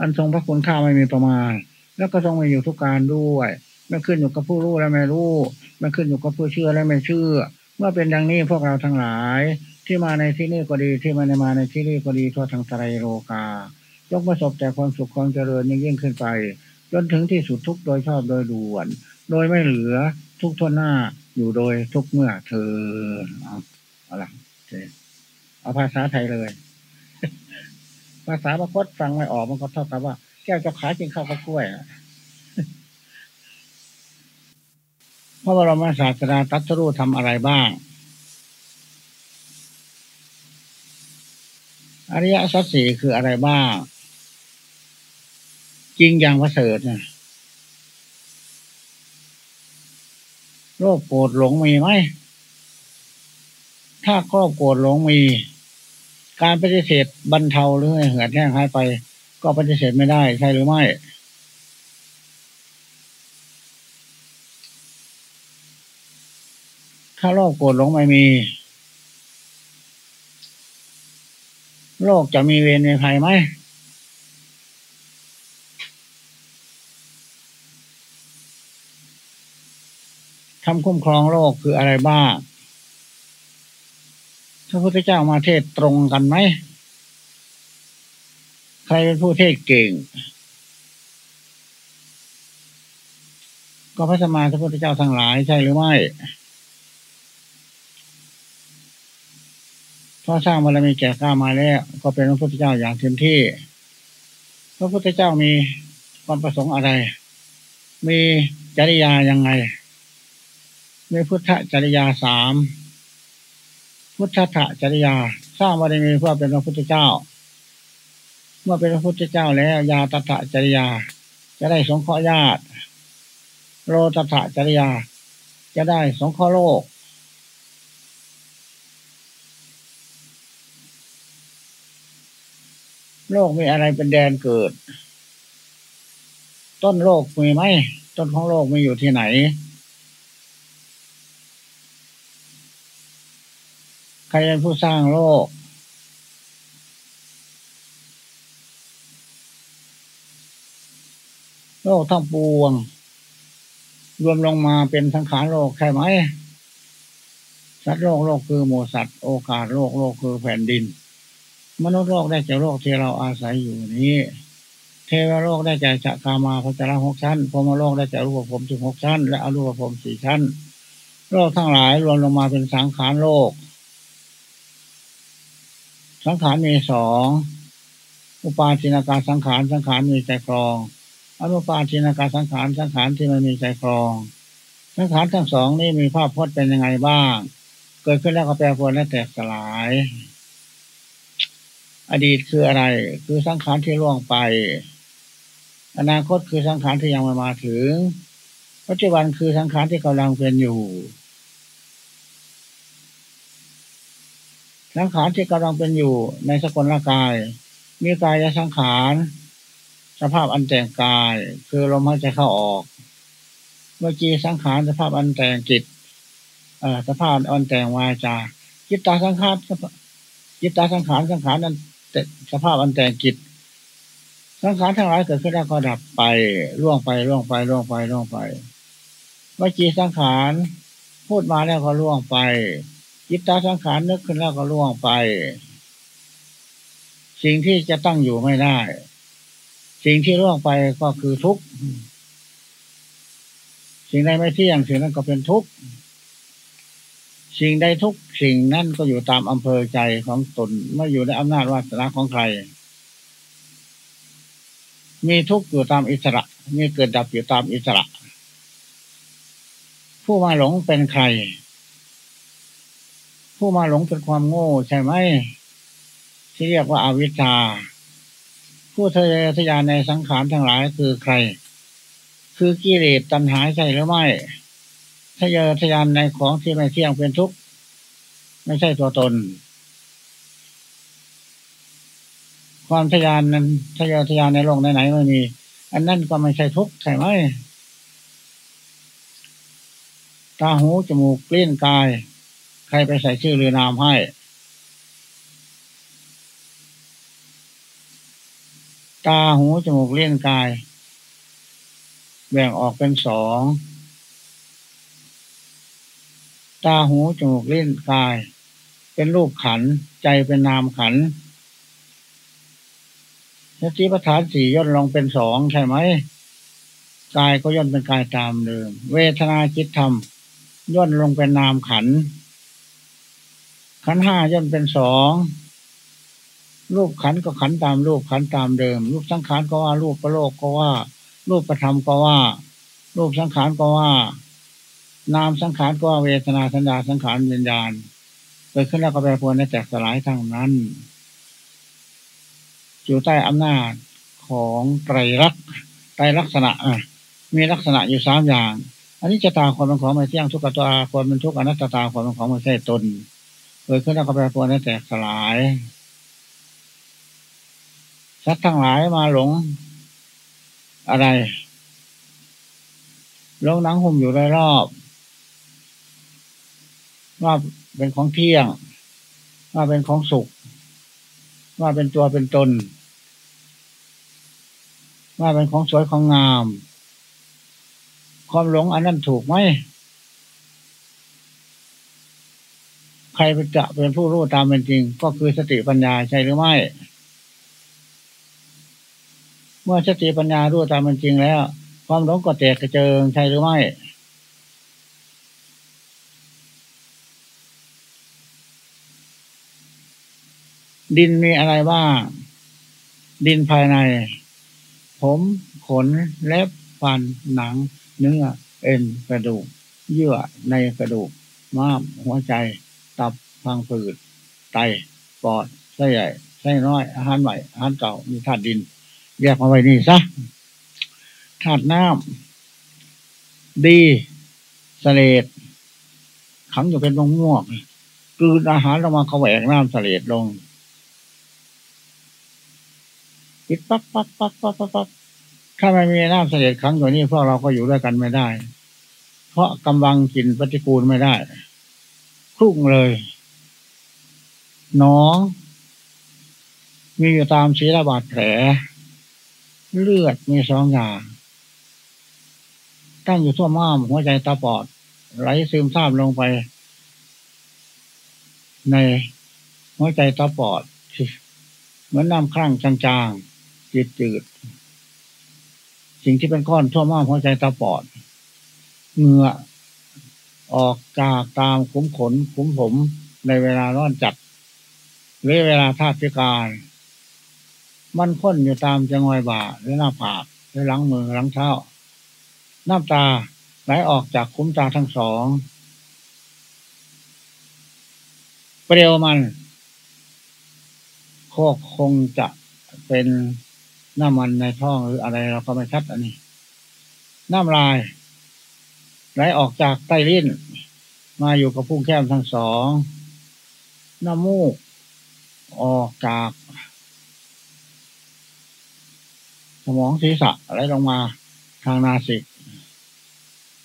อันทรงพระคุณข้าไม่มีประมาณ แล้วก็ทรงมีอยู่ทุกการด้วย ไม่ขึ้นอยู่กับผู้รู้และไม่รู้ไม่ขึ้นอยู่กับผู้เชื่อและไม่เชื่อ เมื่อเป็นดังนี้พวกเราทั้งหลาย ที่มาในที่นี้ก็ดีที่มาในมาในที่นี้ก็ดีทั่วทั้งไตรโลกายกประสบแต่ความสุขความเจริญยิ่งยิ่งขึ้นไป จนถึงที่สุดทุกโดยชอบโดยด่วน โดยไม่เหลือทุกทนหน้าอยู่โดยทุกเมื่อเธอเอาเอาละเอาภาษาไทยเลย ภาษาพระพจน์ฟังไม่ออกมันก็เท่ากับว่า แก้วจะขากินข้าวกับกล้วยพระบรมศาสดาตรัสรู้ทำอะไรบ้าง อริยสัจสี่คืออะไรบ้าง จริงอย่างประเสริฐนะโรคโกรธหลงมีไหม ถ้าครอบโกรธหลงมี การปฏิเสธบรรเทาหรือเหือดแห้งหายไป ก็ปฏิเสธไม่ได้ใช่หรือไม่ถ้าโลกโกรธหลงไม่มี โลกจะมีเวรในภัยไหม ทำคุ้มครองโลกคืออะไรบ้าง พระพุทธเจ้ามาเทศตรงกันไหม ใครเป็นผู้เทศเก่ง ก็พระสมมาพระพุทธเจ้าทั้งหลายใช่หรือไม่พอสร้างบารมีแก่กล้ามาแล้วก็เป็นพระพุทธเจ้าอย่างเต็มที่ พระพุทธเจ้ามีความประสงค์อะไร มีจริยายังไง มีพุทธจริยาสาม พุทธะจริยา สร้างบารมีเพื่อเป็นพระพุทธเจ้า เมื่อเป็นพระพุทธเจ้าแล้ว ยาตถะจริยา จะได้สงเคราะห์ญาติ โลตถะจริยา จะได้สงเคราะห์โลก โลกมีอะไรเป็นแดนเกิด ต้นโลกมีไหม ต้นของโลกมีอยู่ที่ไหน ใครเป็นผู้สร้างโลก โลกทั้งปวง รวมลงมาเป็นสังขารโลกใช่ไหม สัตว์โลกโลกคือหมูสัตว์โอกาสโลกโลกคือแผ่นดิน มนุษย์โลกได้จากโลกที่เราอาศัยอยู่นี้ เทวโลกได้จากจักามาพจาระหกชั้นพมโลกได้จากรูปภพถึงหกชั้น และอรูปภพสี่ชั้น โลกทั้งหลายรวมลงมาเป็นสังขารโลก สังขารมีสองอุปาทินาการสังขารสังขารมีใจครอง อนุปาทินาการสังขารสังขารที่ไม่มีใจครอง สังขารทั้งสองนี้มีภาพพจน์เป็นยังไงบ้าง เกิดขึ้นแล้วก็แปรปรวนและแตกสลาย อดีตคืออะไร คือสังขารที่ล่วงไป อนาคตคือสังขารที่ยังไม่มาถึง ปัจจุบันคือสังขารที่กำลังเป็นอยู่ สังขารที่กำลังเป็นอยู่ในสกุลร่างกาย มีกายสังขาร สภาพอันแต่งกาย คือลมหายใจเข้าออก เมื่อกี้สังขารสภาพอันแต่งจิตสภาพอันแต่งวาจาจิตตาสังขารจิตตาสังขารสังขารนั้นสภาพอันแต่งกิจสังขารทั้งหลายเกิดขึ้นแล้วก็ดับไปล่วงไปล่วงไปล่วงไปล่วงไปวิจีสังขารพูดมาแล้วก็ล่วงไป จิตตาสังขารนึกขึ้นแล้วก็ล่วงไป สิ่งที่จะตั้งอยู่ไม่ได้ สิ่งที่ล่วงไปก็คือทุกข์สิ่งใดไม่เที่ยงสิ่งนั้นก็เป็นทุกข์สิ่งใดทุกสิ่งนั่นก็อยู่ตามอำเภอใจของตนไม่อยู่ในอำนาจวาสนาของใคร มีทุกอยู่ตามอิสระ มีเกิดดับอยู่ตามอิสระ ผู้มาหลงเป็นใคร ผู้มาหลงเป็นความโง่ใช่ไหมที่เรียกว่าอาวิชชา ผู้ทะเยอทยานในสังขารทั้งหลายคือใคร คือกิเลสตัณหาใช่หรือไม่ทะเยอทะยานในของที่ไม่เที่ยงเป็นทุกข์ไม่ใช่ตัวตน ความทะยานนั้นทะเยอทะยานในโลกไหนๆไม่มี อันนั้นก็ไม่ใช่ทุกข์ใช่ไหมตาหูจมูกเลี้ยนกาย ใครไปใส่ชื่อหรือนามให้ ตาหูจมูกเลี้ยนกาย แบ่งออกเป็นสอง ตาหูจมูกเลี้ยนกาย เป็นรูปขันใจเป็นนามขันสติปัฏฐานสี่ย่นลงเป็นสองใช่ไหมกายก็ย่นเป็นกายตามเดิม เวทนาจิตธรรมย่นลงเป็นนามขัน ขันห้าย่นเป็นสองรูปขันก็ขันตามรูปขันตามเดิม รูปสังขารก็ว่า รูปประโลกก็ว่า รูปประธรรมก็ว่า รูปสังขารก็ว่า นามสังขารก็ว่าเวทนาสัญญาสังขารวิญญาณเกิดขึ้นแล้วก็แปรปรวนแตกสลายทั้งนั้น อยู่ใต้อำนาจของไตรลักษณ์ไตรลักษณะมีลักษณะอยู่สามอย่าง อันนี้จะตาความเป็นของไม่เที่ยงทุกขตาความเป็นทุกข์อนัตตาความเป็นของไม่ใช่ตน เกิดขึ้นแล้วก็แปรปรวนแตกสลายสัตว์ทั้งหลายมาหลง อะไรหลงหนังหุ่มอยู่รอบว่าเป็นของเที่ยง ว่าเป็นของสุข ว่าเป็นตัวเป็นตน ว่าเป็นของสวยของงาม ความหลงอันนั้นถูกไหม ใครจะเป็นผู้รู้ตามเป็นจริง ก็คือสติปัญญาใช่หรือไม่ เมื่อสติปัญญารู้ตามเป็นจริงแล้ว ความหลงก็แตกกระเจิงใช่หรือไม่ ดินมีอะไรบ้าง ดินภายใน ผมขนเล็บฟันหนัง เนื้อ เอ็นกระดูก เยื่อในกระดูกม้ามหัวใจ ตับพังผืดไตปอดไส้ใหญ่ไส้น้อย อาหารใหม่อาหารเก่ามีธาตุดิน แยกมาไว้นี่ซะธาตุน้ำดีสเลดขังอยู่เป็นมงม่วงกืนอาหารลงมาเขาแหวกน้ำสเลดลงปิดปั๊บปั๊บปั๊บปั๊บปั๊บถ้าไม่มีน้ำเสด็จครั้งตัวนี้พวกเราก็อยู่ด้วยกันไม่ได้ เพราะกำลังกินปฏิกูลไม่ได้ ครุ่งเลยน้องมีอยู่ตามศีรบาดแผล เลือดมีสองอย่างตั้งอยู่ทั่วม้ามหัวใจตาปอด ไหลซึมซาบลงไป ในหัวใจตาปอดเหมือนน้ำครั่งจางๆจืดๆสิ่งที่เป็นก้อนทั่วม้ามหัวใจตาปอดเหงื่อ ออกจากตามคุ้มขนคุ้มผมในเวลาร้อนจัดหรือเวลาธาตุพิการ มันค้นอยู่ตามจังหวะบ่าหรือหน้าผากหรือหลังมือหลังเท้า น้ำตาไหลออกจากคุ้มตาทั้งสองเปรียวมันโคคงจะเป็นน้ำมันในท้องหรืออะไรเราก็ไม่ชัดอันนี้ น้ำลาย ไหลออกจากใต้ลิ้น มาอยู่กับพุ่งแก้มทั้งสองน้ำมูก ออกจาก สมองศีรษะไหลลงมาทางนาสิก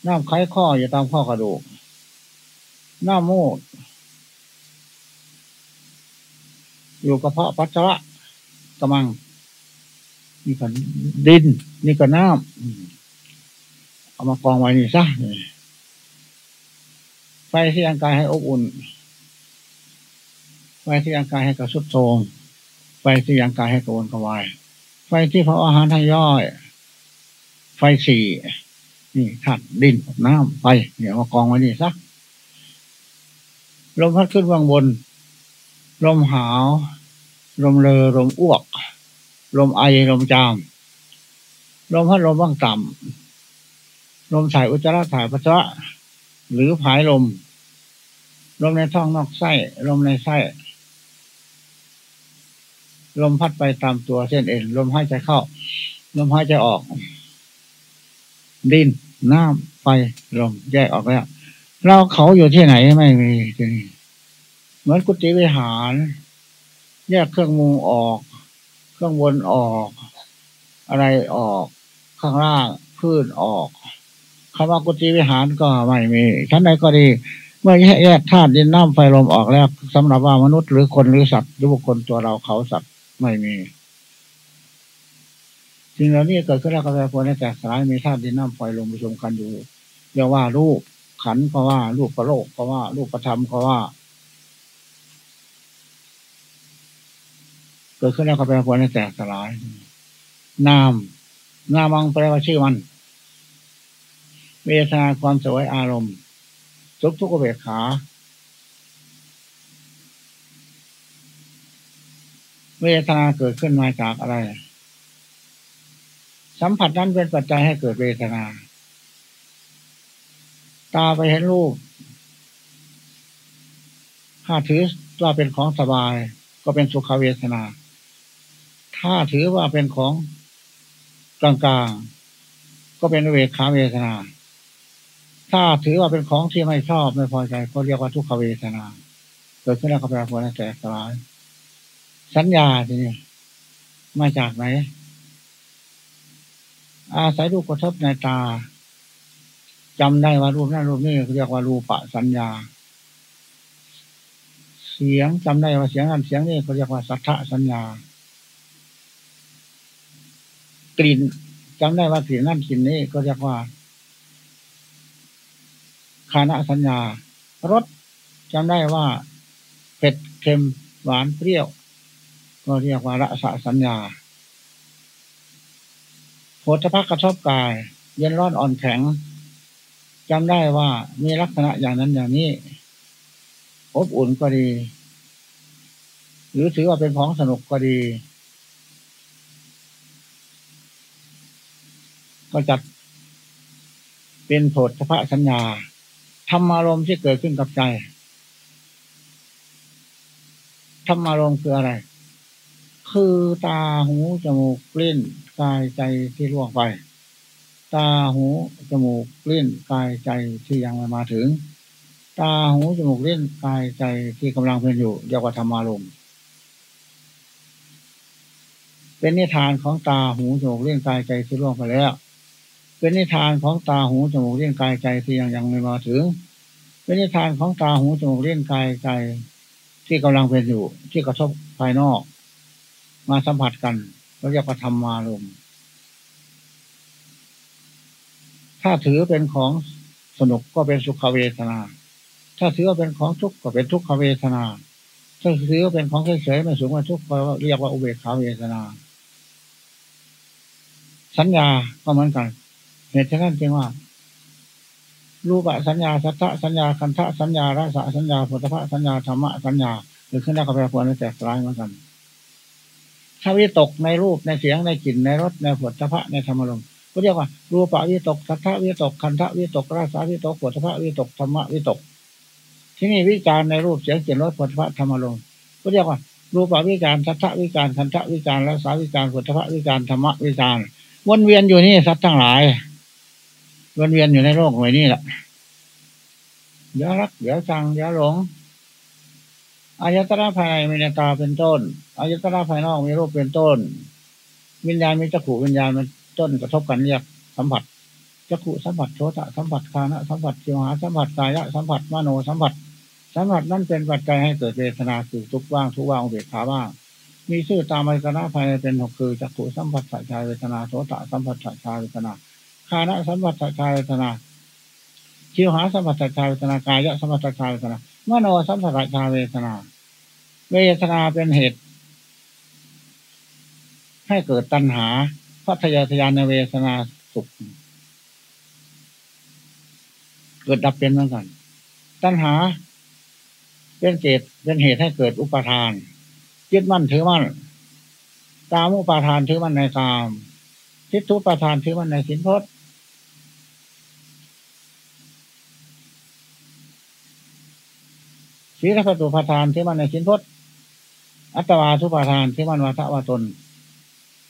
น้ำไข้ข้ออยู่ตามข้อกระดูกน้ำมูดอยู่กระเพาะปัสสาวะกระมัง นี่ก็ดิน นี่ก็น้ำ เอามากองไว้นี่ซะไฟที่ร่างกายให้อบอุ่น ไฟที่ร่างกายให้กระสุดโทมไฟที่ร่างกายให้กระวนกระวาย ไฟที่เผาอาหารทางย่อย ไฟสี่นี่ธาตุดินน้ำไฟเนี่ยมากองไว้นี่ซะลมพัดขึ้นวางบน ลมหาว ลมเลอลมอ้วก ลมไอลมจาม ลมพัดลมบ้างต่ำ ลมถ่ายอุจจาระถ่ายปัสสาวะหรือผายลม ลมในท้องนอกไส้ ลมในไส้ ลมพัดไปตามตัวเส้นเอ็น ลมหายใจเข้า ลมหายใจออก ดินน้ำไฟลมแยกออกแล้วเราเขาอยู่ที่ไหนไม่มีทีนี้เหมือนกุฏิวิหาร แยกเครื่องมุงออก เครื่องบนออก อะไรออก ข้างล่างพื้นออก คำว่ากุฏิวิหารก็ไม่มีชั้นใดก็ดี เมื่อแยกธาตุดินน้ำไฟลมออกแล้วสำหรับว่ามนุษย์หรือคนหรือสัตว์หรือบุคคลตัวเราเขาสัตว์ไม่มีสิ่งเหล่านี้เกิดขึ้นแล้วก็แปรปรวนในแตกสลายมีธาตุดินน้ำไฟลมประชุมกันอยู่เรียกว่ารูปขันก็ว่ารูปประโลกก็ว่ารูปประธรรมก็ว่า เกิดขึ้นแล้วก็แปรปรวนในแตกสลายนามนามังแปลว่าชื่อมัน เวทนาความสวยอารมณ์ทุกทุกเบกขาเวทนาเกิดขึ้นมาจากอะไร สัมผัสนั้นเป็นปัจจัยให้เกิดเวทนา ตาไปเห็นรูปถ้าถือว่าเป็นของสบาย ก็เป็นสุขเวทนา ถ้าถือว่าเป็นของกลางๆก็เป็นเวทขาเวทนา ถ้าถือว่าเป็นของที่ไม่ชอบไม่พอใจก็เรียกว่าทุกขเวทนาเกิดขึ้นแล้วก็แปลผลแตกสลาย สัญญาทีนี้มาจากไหน อาศัยรูปกระทบในตาจำได้ว่ารูปนั้นรูปนี้เรียกว่ารูปะสัญญา เสียงจำได้ว่าเสียงนั้นเสียงนี้เขาเรียกว่าสัทธสัญญา กลิ่นจำได้ว่ากลิ่นนั่นกลิ่นนี้ก็เรียกว่า คานะสัญญารสจำได้ว่าเผ็ดเค็มหวานเปรี้ยว ก็เรียกว่ารสสัญญาโผฏฐัพกระทบกาย เย็นร้อนอ่อนแข็งจำได้ว่ามีลักษณะอย่างนั้นอย่างนี้ อบอุ่นก็ดี หรือถือว่าเป็นของสนุกก็ดี ก็จัดเป็นโผฏฐัพสัญญา ธรรมารมณ์ที่เกิดขึ้นกับใจธรรมารมณ์คืออะไร คือตาหูจมูกเล่นกายใจที่ล่วงไป ตาหูจมูกเล่นกายใจที่ยังไม่มาถึง ตาหูจมูกเล่นกายใจที่กำลังเป็นอยู่เรียกว่าธรรมารมณ์เป็นนิทานของตาหูจมูกเล่นกายใจที่ล่วงไปแล้ว เป็นนิทานของตาหูจมูกเล่นกายใจที่ยังยังไม่มาถึง เป็นนิทานของตาหูจมูกเล่นกายใจที่กำลังเป็นอยู่ ที่กระทบภายนอก มาสัมผัสกันเราเรียกว่าธรรมารมถ้าถือเป็นของสนุกก็เป็นสุขเวทนา ถ้าถือว่าเป็นของทุกข์ก็เป็นทุกขเวทนา ถ้าถือว่าเป็นของเฉยๆไม่สูงไม่ทุกข์ก็เรียกว่าอุเบกขาเวทนา สัญญาก็เหมือนกัน เหตุฉะนั้นจึงว่า รูปสัญญาสัทธสัญญาคันธสัญญารสสัญญาพุทธะสัญญาธรรมะสัญญาหรือขึ้นได้กับแปรปรวนแตกสลายเหมือนกันถ้าวิตกในรูปในเสียงในกลิ่นในรสในผลพระในธรรมลมก็เรียกว่า รูปวิตกสัทธวิตกคันธวิตกราสาวิตกผลพระวิตกธรรมะวิตก ที่นี่วิจารในรูปเสียงกลิ่นรสผลพระธรรมลมก็เรียกว่า รูปวิจารสัทธวิจารคันธวิจารราสาวิจารผลพระวิจารธรรมวิจารวนเวียนอยู่นี่สัตว์ทั้งหลาย วนเวียนอยู่ในโลกไว้นี่แหละเดี๋ยวรักเดี๋ยวจังเดี๋ยวหลงอายตนะภายในมีตาเป็นต้นอายตนะภายนอกมีรูปเป็นต้น วิญญาณมีจักขุวิญญาณมันต้นกระทบกันเรียกสัมผัสจักขุสัมผัสโชตะสัมผัสคานะสัมผัสจิวหาสัมผัสกายะสัมผัสมโนสัมผัสสัมผัสนั้นเป็นปัจจัยให้เกิดเวทนาคือทุกว่างทุกว่างเบกขาบ้าง มีชื่อตามอายตนะภายในเป็นหกคือจักขุสัมผัสสายชาเวทนาโชตะสัมผัสสายชาเวทนา คานะสัมผัสสายชายเวทนาจิวหาสัมผัสสายชายเวทนากายะสัมผัสสายชายเวทนามโนสัมผัสสายชายเวทนา เวทนาเป็นเหตุ ให้เกิดตัณหาพัทยาทยานในเวทนาสุข เกิดดับเป็นเหมือนกัน ตัณหา เป็นเกตเป็นเหตุให้เกิดอุปทานยึดมั่นถือมั่นตามอุปทานถือมั่นในกาม ทิฏฐุปทานถือมั่นในสินพจน์ศีลพัตุปทานถือมั่นในสินพจน์อัตวาทุปาทานที่มันวาทะวาตน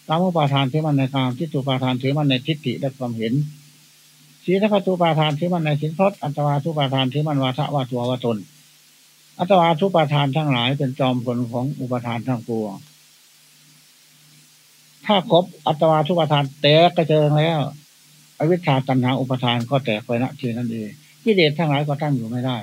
ตามุปาทานที่มันในกามทิฏฐุปาทานถือมันในทิฏฐิและความเห็นศีลพัตุปาทานที่มันในสินพจอัตวาทุปาทานที่มันวาทะวาตัววาตนอัตวาทุปาทานทั้งหลายเป็นจอมผลของอุปทานทั้งปวง ถ้าครบอัตวาทุปทานแตกกระเจิงแล้ว อวิชชาตันหาอุปทานก็แตกไปณทีนั้นเองกิเลสทั้งหลายก็ตั้งอยู่ไม่ได้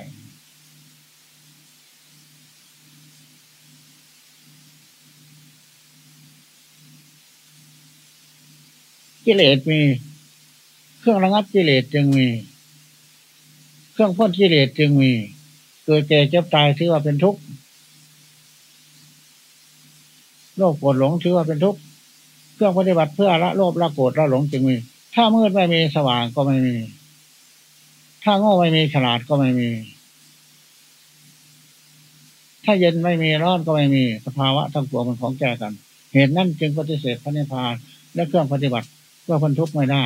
กิเลสมี เครื่องระงับกิเลสจึงมี เครื่องพ้นกิเลสจึงมีเกิดแก่เจ็บตายถือว่าเป็นทุกข์โลภโกรธหลงถือว่าเป็นทุกข์ เครื่องปฏิบัติเพื่อละโลภละโกรธละหลงจึงมี ถ้ามืดไม่มีสว่างก็ไม่มี ถ้าโง่ไม่มีฉลาดก็ไม่มี ถ้าเย็นไม่มีร้อนก็ไม่มี สภาวะทั้งปวงมันของแก่กัน เหตุนั้นจึงปฏิเสธพระนิพพานและเครื่องปฏิบัติเพื่อพ้นทุกข์ไม่ได้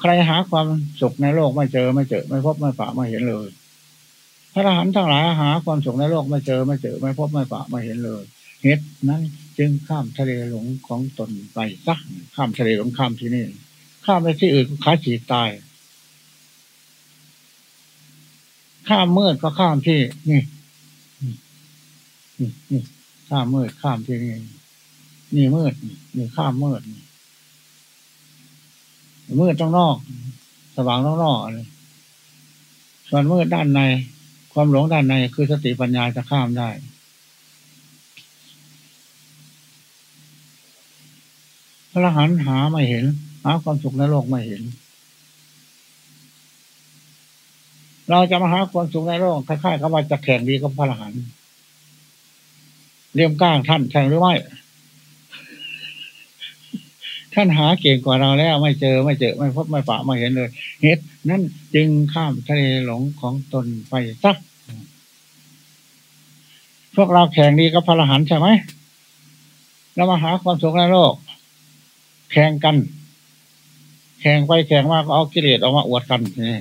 ใครหาความสุขในโลกไม่เจอไม่เจอ ไม่พบไม่ปะไม่เห็นเลย พระอรหันต์ทั้งหลายหาความสุขในโลกไม่เจอไม่เจอไม่พบไม่ปะไม่เห็นเลยเหตุนั้นจึงข้ามทะเลหลงของตนไปซักข้ามทะเลหลงข้ามที่นี่ ข้ามไปที่อื่นขาฉีกตาย ข้ามมืดก็ข้ามที่นี่นี่ข้ามมืดข้ามที่นี่นี่มืดนี่ข้ามมืดมืดต้องนอก สว่างต้องนอกเลยส่วนมืดด้านใน ความหลงด้านในคือสติปัญญาจะข้ามได้ พระหันหาไม่เห็น หาความสุขในโลกไม่เห็น เราจะมาหาความสุขในโลกคล้ายๆกับว่าจะแข่งดีกับพระหันเลี่ยมก้างท่านใช่หรือไม่ท่านหาเก่งกว่าเราแล้วไม่เจอไม่เจอไม่พบไม่ปะไม่เห็นเลยเหตุนั้นจึงข้ามทะเลหลงของตนไปซัก พวกเราแข่งดีกับพระรหันใช่ไหมเรามาหาความสุขในโลก แข่งกัน แข่งไปแข่งมาก็เอากิเลสออกมาอวดกันนี่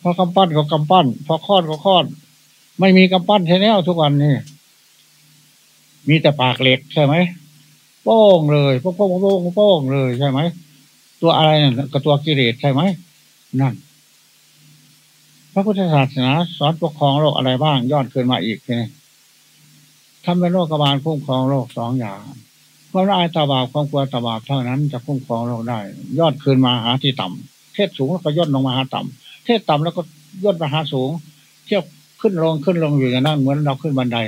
พอกำปั้นก็กำปั้น พอคอนก็คอนไม่มีกำปั้นใช่แล้วทุกวันนี่มีแต่ปากเหล็กใช่ไหมโป้งเลยโป้งโป้งโป้งโป้งเลยใช่ไหมตัวอะไรนั่นก็ตัวกิเลสใช่ไหมนั่น พระพุทธศาสนาสอนปกครองโลกอะไรบ้างย้อนขึ้นมาอีกนี่ทำเป็นโลกบาลคุ้มครองโลกสองอย่างความร้ายตาบาปความกลัวตาบาปเท่านั้นจะคุ้มครองโลกได้ยอดคืนมาหาที่ต่ำเทศสูงแล้วก็ย่นลงมาหาต่ำเทศต่ำแล้วก็ย่นไปหาสูง เที่ยวขึ้นลงขึ้นลงอยู่อย่างนั้นเหมือนเราขึ้นบันได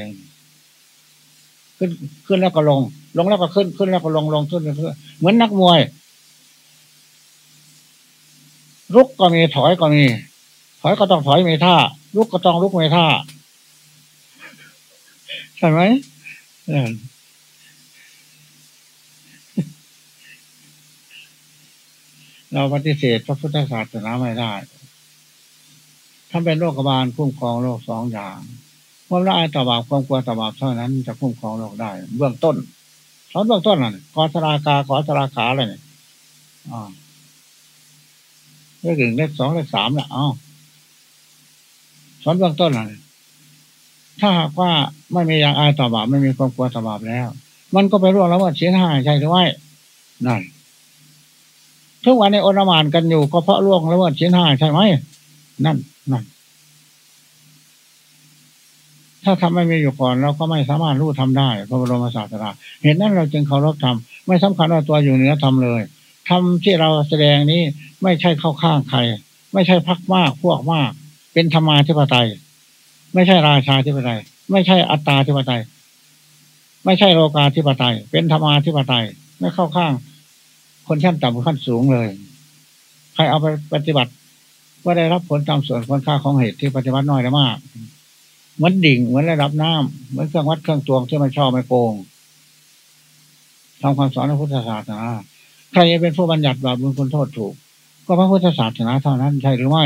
ขึ้นขึ้นแล้วก็ลง ลงแล้วก็ขึ้นขึ้นแล้วก็ลงลงขึ้นขึ้นเหมือนนักมวยลุกก็มีถอยก็มี อยก็ต้องถอยมีท่าลุกก็ต้องลุกมีท่าใช่ไหมเราปฏิเสธพระพุทธศาสนาไม่ได้ถ้าเป็นโรคบาลคุ้มครองโรคสองอย่างความละอายต่อบาปความกลัวต่อบาปเท่านั้นจะคุ้มครองโรคได้ เบื้องต้นสอนเบื้องต้นน่ะกอสรากากอสราขาอะไรเนี่ยอ๋อเลขหนึ่งเลขสองเลขสามเนี่ยอ๋อ สอนเบื้องต้นน่ะถ้าหากว่าไม่มีอย่างอายต่อบาปไม่มีความกลัวต่อบาปแล้ว มันก็ไปร่วงแล้วว่าเสียหายใช่หรือไม่นั่นทุกวันในอนามานกันอยู่ก็เพราะล่วงแล้วว่าเสียหายใช่ไหมนั่นนั่นถ้าทำไม่มีอยู่ก่อนเราก็ไม่สามารถรู้ทำได้พระบรมศาสดาเห็นนั้นเราจึงเคารพธรรมไม่สำคัญว่าตัวอยู่เหนือธรรมเลยทำที่เราแสดงนี้ไม่ใช่เข้าข้างใคร ไม่ใช่พักมากพวกมาก เป็นธรรมาธิปไตย ไม่ใช่ราชาธิปไตย ไม่ใช่อัตตาธิปไตย ไม่ใช่โลกาธิปไตย เป็นธรรมาธิปไตย ไม่เข้าข้าง คนชั้นต่ำขั้นสูงเลย ใครเอาไปปฏิบัติ ก็ได้รับผลตามส่วนคุณค่าของเหตุที่ปฏิบัติน้อยและมากเหมือนดิ่งเหมือนระดับน้ำเหมือนเครื่องวัดเครื่องตวงที่มันชอบไม่โกงทำความสอนของพุทธศาสนาใครจะเป็นผู้บัญญัติบาปบุญคุณโทษถูก ก็พระพุทธศาสนาเท่านั้นใช่หรือไม่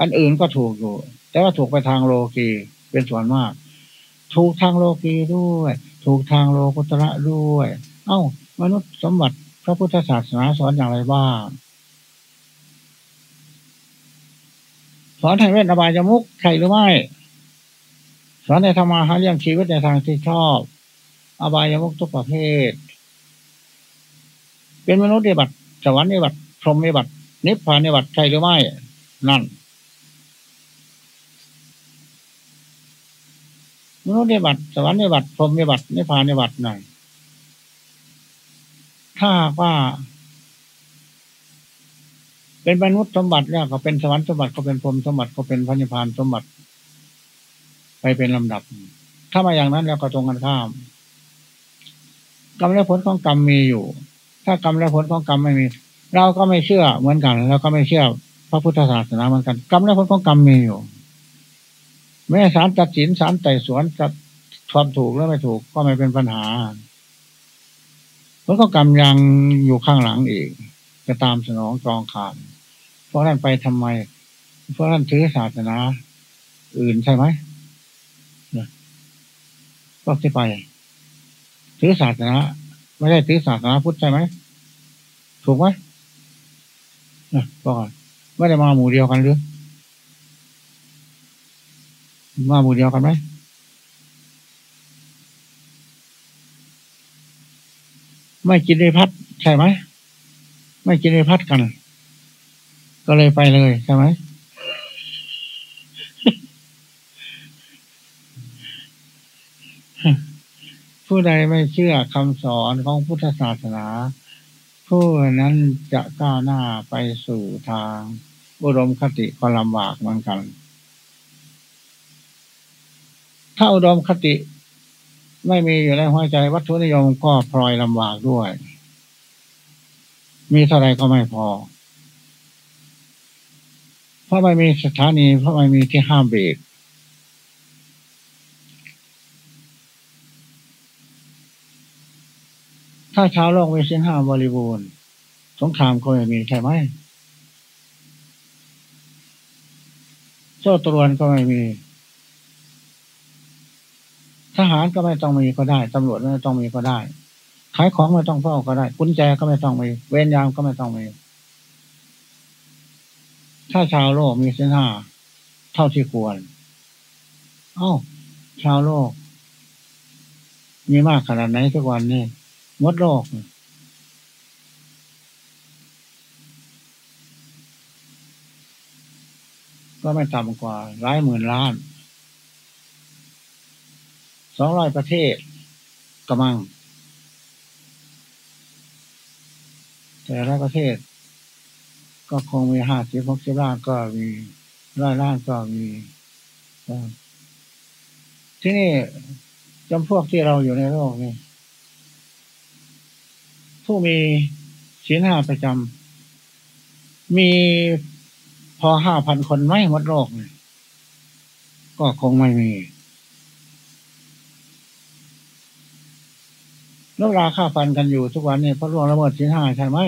อันอื่นก็ถูกอยู่ แต่ว่าถูกไปทางโลกีเป็นส่วนมาก ถูกทางโลกีด้วย ถูกทางโลกุตระด้วย เอ้า มนุษย์สมบัติพระพุทธศาสนาสอนอย่างไรบ้างสอนให้เว้นอบายมุกใช่หรือไม่สอนในธรรมาหาเลี้ยงชีวิตในทางที่ชอบ อบายมุกทุกประเภท เป็นมนุษย์ในบัตรสวรรค์ในบัตรพรหมในบัตรนิพพานในบัตรใช่หรือไม่ นั่น มนุษย์ในบัตรสวรรค์ในบัตรพรหมในบัตรนิพพานในบัตรหน่อยถ้าว่า เป็นมนุษย์สมบัติแล้วก็เป็นสวรรค์สมบัติก็เป็นพรหมสมบัติก็เป็นพระนิพพานสมบัติ ไปเป็นลำดับ ถ้ามาอย่างนั้นแล้วก็ตรงกันข้ามกรรมและผลของกรรมมีอยู่ ถ้ากรรมและผลของกรรมไม่มี เราก็ไม่เชื่อเหมือนกันแล้วก็ไม่เชื่อพระพุทธศาสนาเหมือนกัน กรรมและผลของกรรมมีอยู่ แม้ศาลตัดสินศาลไต่สวนจะความถูกหรือไม่ถูกก็ไม่เป็นปัญหาผลของกรรมยังอยู่ข้างหลังอีกจะตามสนองกองขาดเพราะท่านไปทำไม เพราะท่านถือศาสนา อื่นใช่ไหมก็ที่ไป ถือศาสนา ไม่ได้ถือศาสนาพุทธใช่ไหมถูกไหมนะก็ไม่ได้มาหมู่เดียวกันหรือ มาหมู่เดียวกันไหมไม่กินในพัดใช่ไหมไม่กินในพัดกัน ก็เลยไปเลยใช่ไหมผู้ใดไม่เชื่อคำสอนของพุทธศาสนา ผู้นั้นจะก้าวหน้าไปสู่ทาง อุดมคติก็ลำบากเหมือนกัน ถ้าอุดมคติ ไม่มีอยู่ในหัวใจวัตถุนิยมก็พลอยลำบากด้วย มีเท่าไรก็ไม่พอ เพราะไม่มีสถานี เพราะไม่มีที่ห้ามเบรกถ้าชาวโลกมีสินห้าบริบูรณ์สงครามก็ไม่มีใช่ไหมโซ่ตรวนก็ไม่มี ทหารก็ไม่ต้องมีก็ได้ตำรวจไม่ต้องมีก็ได้ขายของไม่ต้องเฝ้าก็ได้กุญแจก็ไม่ต้องมี เวรยามก็ไม่ต้องมี ถ้าชาวโลกมีเส้นห้าเท่าที่ควร เอ้า ชาวโลก มีมากขนาดไหนทุกวันนี่มดโลก ก็ไม่ต่ำกว่าหลายหมื่นล้าน สองร้อยประเทศกำลัง แต่ละประเทศ ก็คงมีห้าสิบหกสิบล้านก็มีร้อยล้านก็มีที่นี่จำพวกที่เราอยู่ในโลกนี่ผู้มีศีลห้าประจำมีพอห้าพันคนไหมหมดโลกนี่ก็คงไม่มี แล้วราค่าฟันกันอยู่ทุกวันนี่เพราะร่วงละเมิดสินห้าใช่ไหม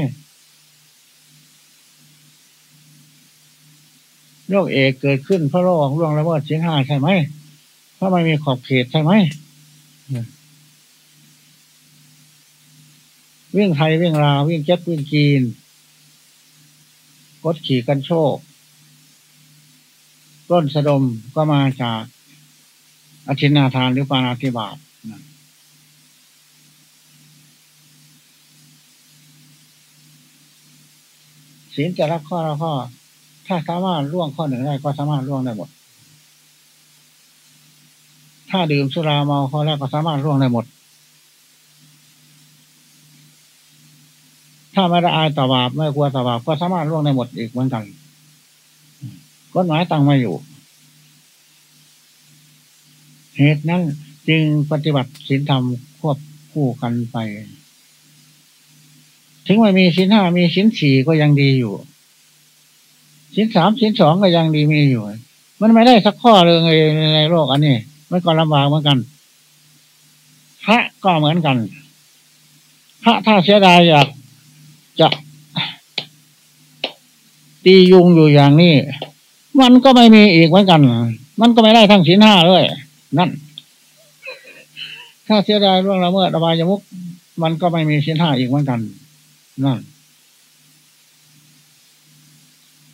โรคเอกเกิดขึ้นเพราะโรคร่วงละเมิดสินห้าใช่ไหมเพราะไม่มีขอบเขตใช่ไหมวิ่งไทยวิ่งลาววิ่งเจ็ดวิ่งจีนกดขี่กันโชคร่นสะดมก็มาจากอธินาทานหรือปานาธิบาต ศีลแต่ละข้อละข้อ ถ้าสามารถล่วงข้อหนึ่งได้ก็สามารถล่วงได้หมด ถ้าดื่มสุราเมาข้อแรกก็สามารถล่วงได้หมด ถ้าไม่ได้อายต่อบาปไม่กลัวต่อบาปก็สามารถล่วงได้หมดอีกเหมือนกันกฎหมายตั้งมาอยู่ เหตุนั้นจึงปฏิบัติศีลธรรมควบคู่กันไป ถึงไม่มีสินห้ามีสินสี่ก็ยังดีอยู่สินสามสินสองก็ยังดีมีอยู่ มันไม่ได้สักข้อเลยในโลกอันนี้มันก็ลำบากเหมือนกัน พระก็เหมือนกัน พระถ้าเสียดายอยากจะตียุงอยู่อย่างนี้ มันก็ไม่มีอีกเหมือนกัน มันก็ไม่ได้ทั้งสินห้าเลยนั่น ถ้าเสียดายร่วงละเมิดอบายมุกมันก็ไม่มีสินห้าอีกเหมือนกัน นั่น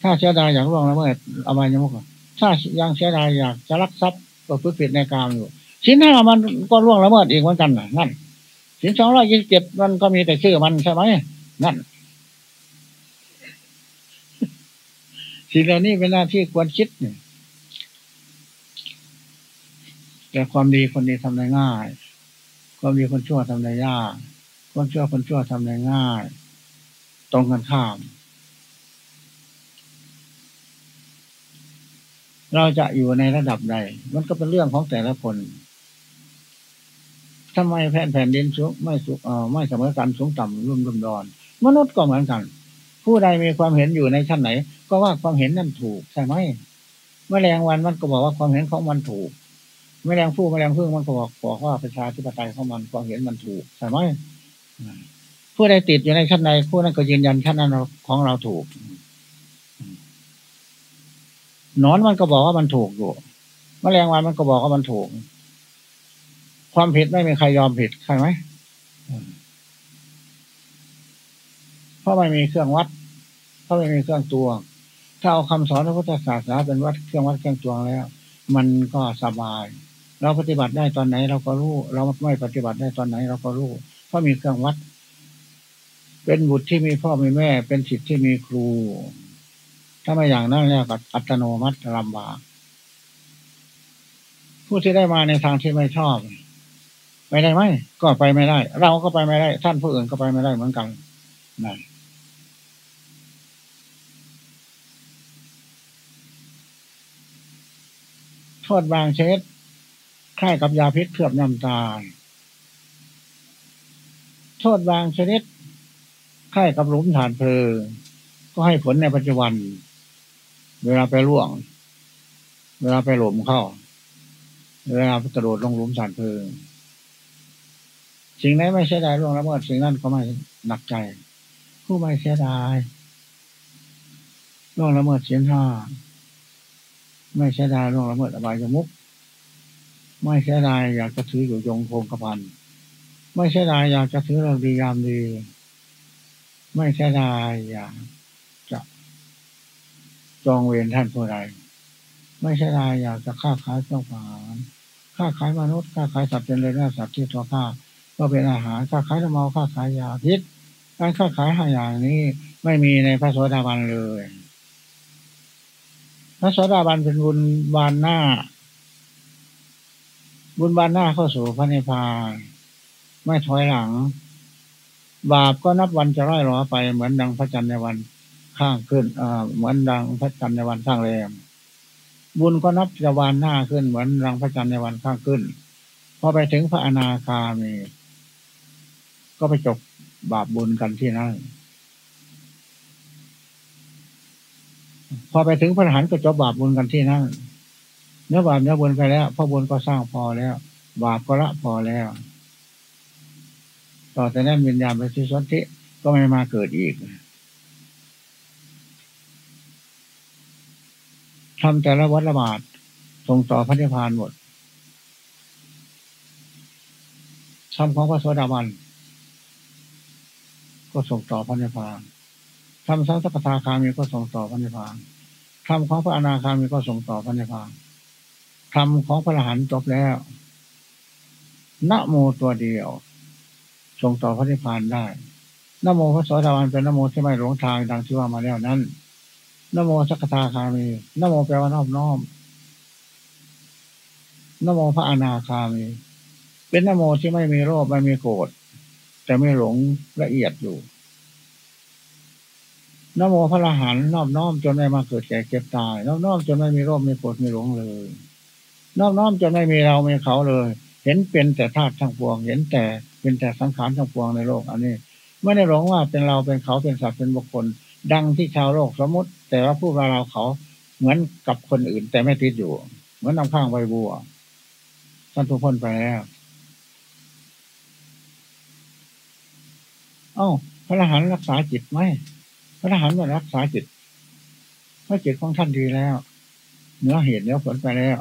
ถ้าเสียดายอยากร่วงละเมิดอบายมุกถ้ายังเสียดายอยากจะรักทรัพย์ก็พึ่งผิดในกามอยู่ชิ้นห้ามันก็ล่วงละเมิดอีกเหมือนกันนั่นชิ้นสองร้อยยี่สิบเจ็ดมันก็มีแต่ชื่อมันใช่ไหมนั่นสิ่งเหล่านี้เป็นหน้าที่ควรคิดเนี่ยแต่ความดีคนดีทำได้ง่าย ความดีคนชั่วทำได้ยากคนชั่วคนชั่วทำได้ง่าย ตรงกันข้าม เราจะอยู่ในระดับใด มันก็เป็นเรื่องของแต่ละคนทำไมแผ่นแผ่นดินสูงไม่สูงเออไม่เสมอกันสูงต่ำรุ่มรุ่มดอน มนุษย์ก็เหมือนกัน ผู้ใดมีความเห็นอยู่ในชั้นไหน ก็ว่าความเห็นนั่นถูกใช่ไหมแมลงวันมันก็บอกว่าความเห็นของมันถูกแมลงผู้แมลงพึ่งมันก็บอกบอกว่าประชาธิปไตยของมันความเห็นมันถูกใช่ไหม ผู้ใดติดอยู่ในชั้นใดผู้นั้นก็ยืนยันชั้นนั้นของเราถูกนอนมันก็บอกว่ามันถูกอยู่มแมลงวันมันก็บอกว่ามันถูก ความผิดไม่มีใครยอมผิดใช่ไหมเพราะไม่มีเครื่องวัด เพราะไม่มีเครื่องตัวถ้าเอาคำสอนพระพุทธศาสนาเป็นวัดเครื่องวัดเครื่องตวงแล้ว มันก็สบาย เราปฏิบัติได้ตอนไหน เราก็รู้ เราไม่ปฏิบัติได้ตอนไหน เราก็รู้ เพราะมีเครื่องวัด เป็นบุตรที่มีพ่อมีแม่ เป็นสิทธิ์ที่มีครู ถ้าไม่อย่างนั้นแล้วก็อัตโนมัติลำบากผู้ที่ได้มาในทางที่ไม่ชอบไปได้ไหมก็ไปไม่ได้ เราก็ไปไม่ได้ ท่านผู้อื่นก็ไปไม่ได้เหมือนกันนั่นโทษบางเช็ดคล้ายกับยาพิษเคลือบน้ำตาลโทษบางชนิด คล้ายกับหลุมฐานเพลิงก็ให้ผลในปัจจุบัน เวลาไปล่วง เวลาไปหลมเข้า เวลาไปกระโดดลงหลุมฐานเพลิงสิ่งไหนไม่เสียดายล่วงละเมิดสิ่งนั้นก็ไม่หนักใจ ผู้ไม่เสียดายล่วงละเมิดเสียนห้าไม่เสียดายล่วงละเมิดอบายมุกไม่เสียดายอยากจะถืออยู่ยงโคงกระพันไม่เสียดายอยากจะถือเราดียามดี ไม่เสียดายอยากจะจองเวรท่านผู้ใดไม่เสียดายอยากจะฆ่าขายเจ้าผานฆ่าขายมนุษย์ฆ่าขายสัตว์เป็นเลยนะสัตว์ที่ตัวฆ่าก็เป็นอาหารค้าขายน้ำเมาค้าขายยาพิษการค้าขายห้าอย่างนี้ไม่มีในพระโสดาบันเลย พระโสดาบันเป็นบุญบานหน้า บุญบานหน้าเข้าสู่พระนิพพาน ไม่ถอยหลัง บาปก็นับวันจะร้อยรอไปเหมือนดังพระจันทร์ในวันข้างขึ้นเหมือนดังพระจันทร์ในวันข้างแรมบุญก็นับจะวานหน้าขึ้นเหมือนดังพระจันทร์ในวันข้างขึ้นพอไปถึงพระอนาคามีก็ไปจบบาปบุญกันที่นั่นพอไปถึงพระหันก็จบบาปบุญกันที่นั่นเนื้อบาปเนื้อบุญไปแล้วพระบุญก็สร้างพอแล้ว บาปก็ละพอแล้ว ต่อแต่นั้นวิญญาณไปที่สนธิก็ไม่มาเกิดอีกทำแต่ละวัฏบาทส่งต่อพระนิพพานหมดทำของพระโสดาบัน ก็ส่งต่อพระนิพพานทำสังสกทาคามีก็ส่งต่อพระนิพพานทำของพระอนาคามีก็ส่งต่อพระนิพพานทำของพระอรหันต์จบแล้วนะโมตัวเดียว ส่งต่อพระนิพพานได้นโมพระโสดาบันเป็นนโมที่ไม่หลงทางดังที่ว่ามาแล้วนั้นนโมสักทาคามีนโมแปลว่านอบน้อมนโมพระอนาคามี เป็นนโมที่ไม่มีโรคไม่มีโกรธแต่ไม่หลงละเอียดอยู่นโมพระรหันนอบน้อมจนไม่มาเกิดแก่เก็บตายนอบน้อมจนไม่มีโรคมีปวดมีหลงเลยนอบน้อมจนไม่มีเราไม่เขาเลย เห็นเป็นแต่ธาตุทั้งปวง เห็นแต่ เป็นแต่สังขารทั้งปวงในโลก อันนี้ไม่ได้หลงว่าเป็นเราเป็นเขาเป็นสัตว์เป็นบุคคล ดังที่ชาวโลกสมมติ แต่ว่าพูดว่าเราเขาเหมือนกับคนอื่น แต่ไม่ติดอยู่ เหมือนน้ำข้างใบบัวท่านทุกคนไปแล้วเอ้าพระอรหันต์รักษาจิตไหมพระอรหันต์รักษาจิตเพราะจิตของท่านดีแล้ว เนื้อเหตุเนื้อผลไปแล้ว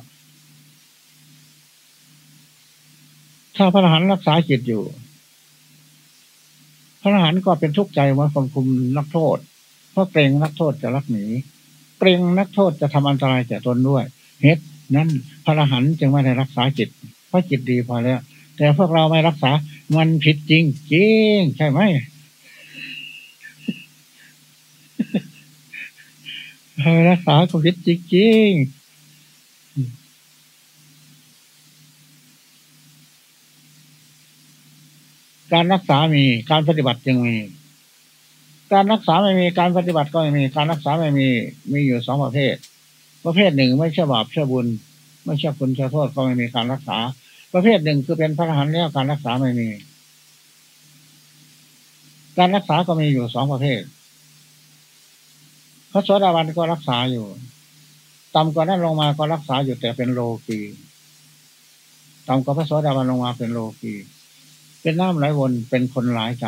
ถ้าพระอรหันต์รักษาจิตอยู่ พระอรหันต์ก็เป็นทุกข์ใจว่าควบคุมนักโทษ เพราะเกรงนักโทษจะรักหนีเกรงนักโทษจะทำอันตรายแก่ตนด้วยเหตุนั้นพระอรหันต์จึงไม่ได้รักษาจิต เพราะจิตดีพอแล้ว แต่พวกเราไม่รักษามันผิดจริงจริงใช่ไหมรักษาก็ผิดจริงจริง การรักษามีการปฏิบัติจึงมี การรักษาไม่มีการปฏิบัติก็ไม่มี การรักษาไม่มีมีอยู่สองประเภท ประเภทหนึ่งไม่ใช่บาปใช่บุญ ไม่ใช่คุณใช่โทษก็ไม่มีการรักษา ประเภทหนึ่งคือเป็นพระอรหันต์แล้วการรักษาไม่มี การรักษาก็มีอยู่สองประเภทพระโสดาบันก็รักษาอยู่ต่ำกว่านั้นลงมาก็รักษาอยู่แต่เป็นโลกีต่ำกว่าพระโสดาบันลงมาเป็นโลกี เป็นน้ำไหลวนเป็นคนหลายใจ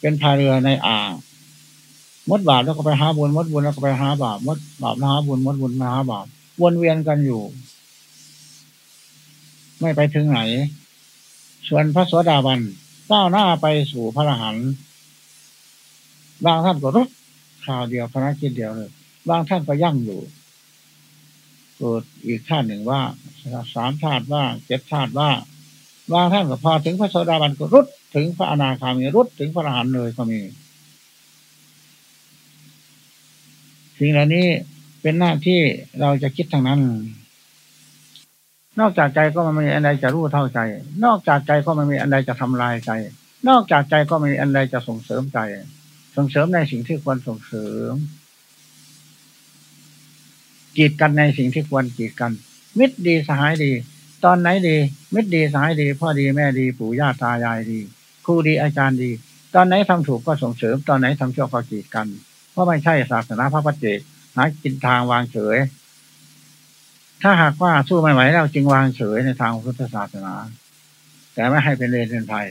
เป็นพายเรือในอ่างมดบาปแล้วก็ไปหาบุญมดบุญแล้วก็ไปหาบาปมดบาปแล้วหาบุญมดบุญมาหาบาปวนเวียนกันอยู่ ไม่ไปถึงไหน ส่วนพระสวสดาบันก้าวหน้าไปสู่พระอรหันต์บางท่านก็รถข่าวเดียวพระนักกินเดียวเลยบางท่านก็ยั่งอยู่เกิดอีกชาติหนึ่งว่าสามชาติว่าเจ็ดชาติว่า บางท่านก็พอถึงพระโสดาบันก็รุดถึงพระอนาคามีรุดถึงพระอรหันต์เลยก็มีสิ่งเหล่านี้เป็นหน้าที่เราจะคิดทางนั้น นอกจากใจก็ไม่มีอันใดจะรู้เท่าใจ นอกจากใจก็ไม่มีอันใดจะทำลายใจ นอกจากใจก็ไม่มีอันใดจะส่งเสริมใจ ส่งเสริมในสิ่งที่ควรส่งเสริมกีดกันในสิ่งที่ควรกีดกัน มิตรดีสหายดี ตอนไหนดี มิตรดีสายดี พ่อดีแม่ดี ปู่ย่าตายายดีครูดีอาจารย์ดี ตอนไหนทำถูกก็ส่งเสริม ตอนไหนทำชั่วก็กีดกัน เพราะไม่ใช่ศาสนาพระปัจเจกหากินทางวางเฉย ถ้าหากว่าสู้ไม่ไหวแล้วจึงวางเฉยในทางพุทธศาสนา แต่ไม่ให้เป็นเลนเป็นภัย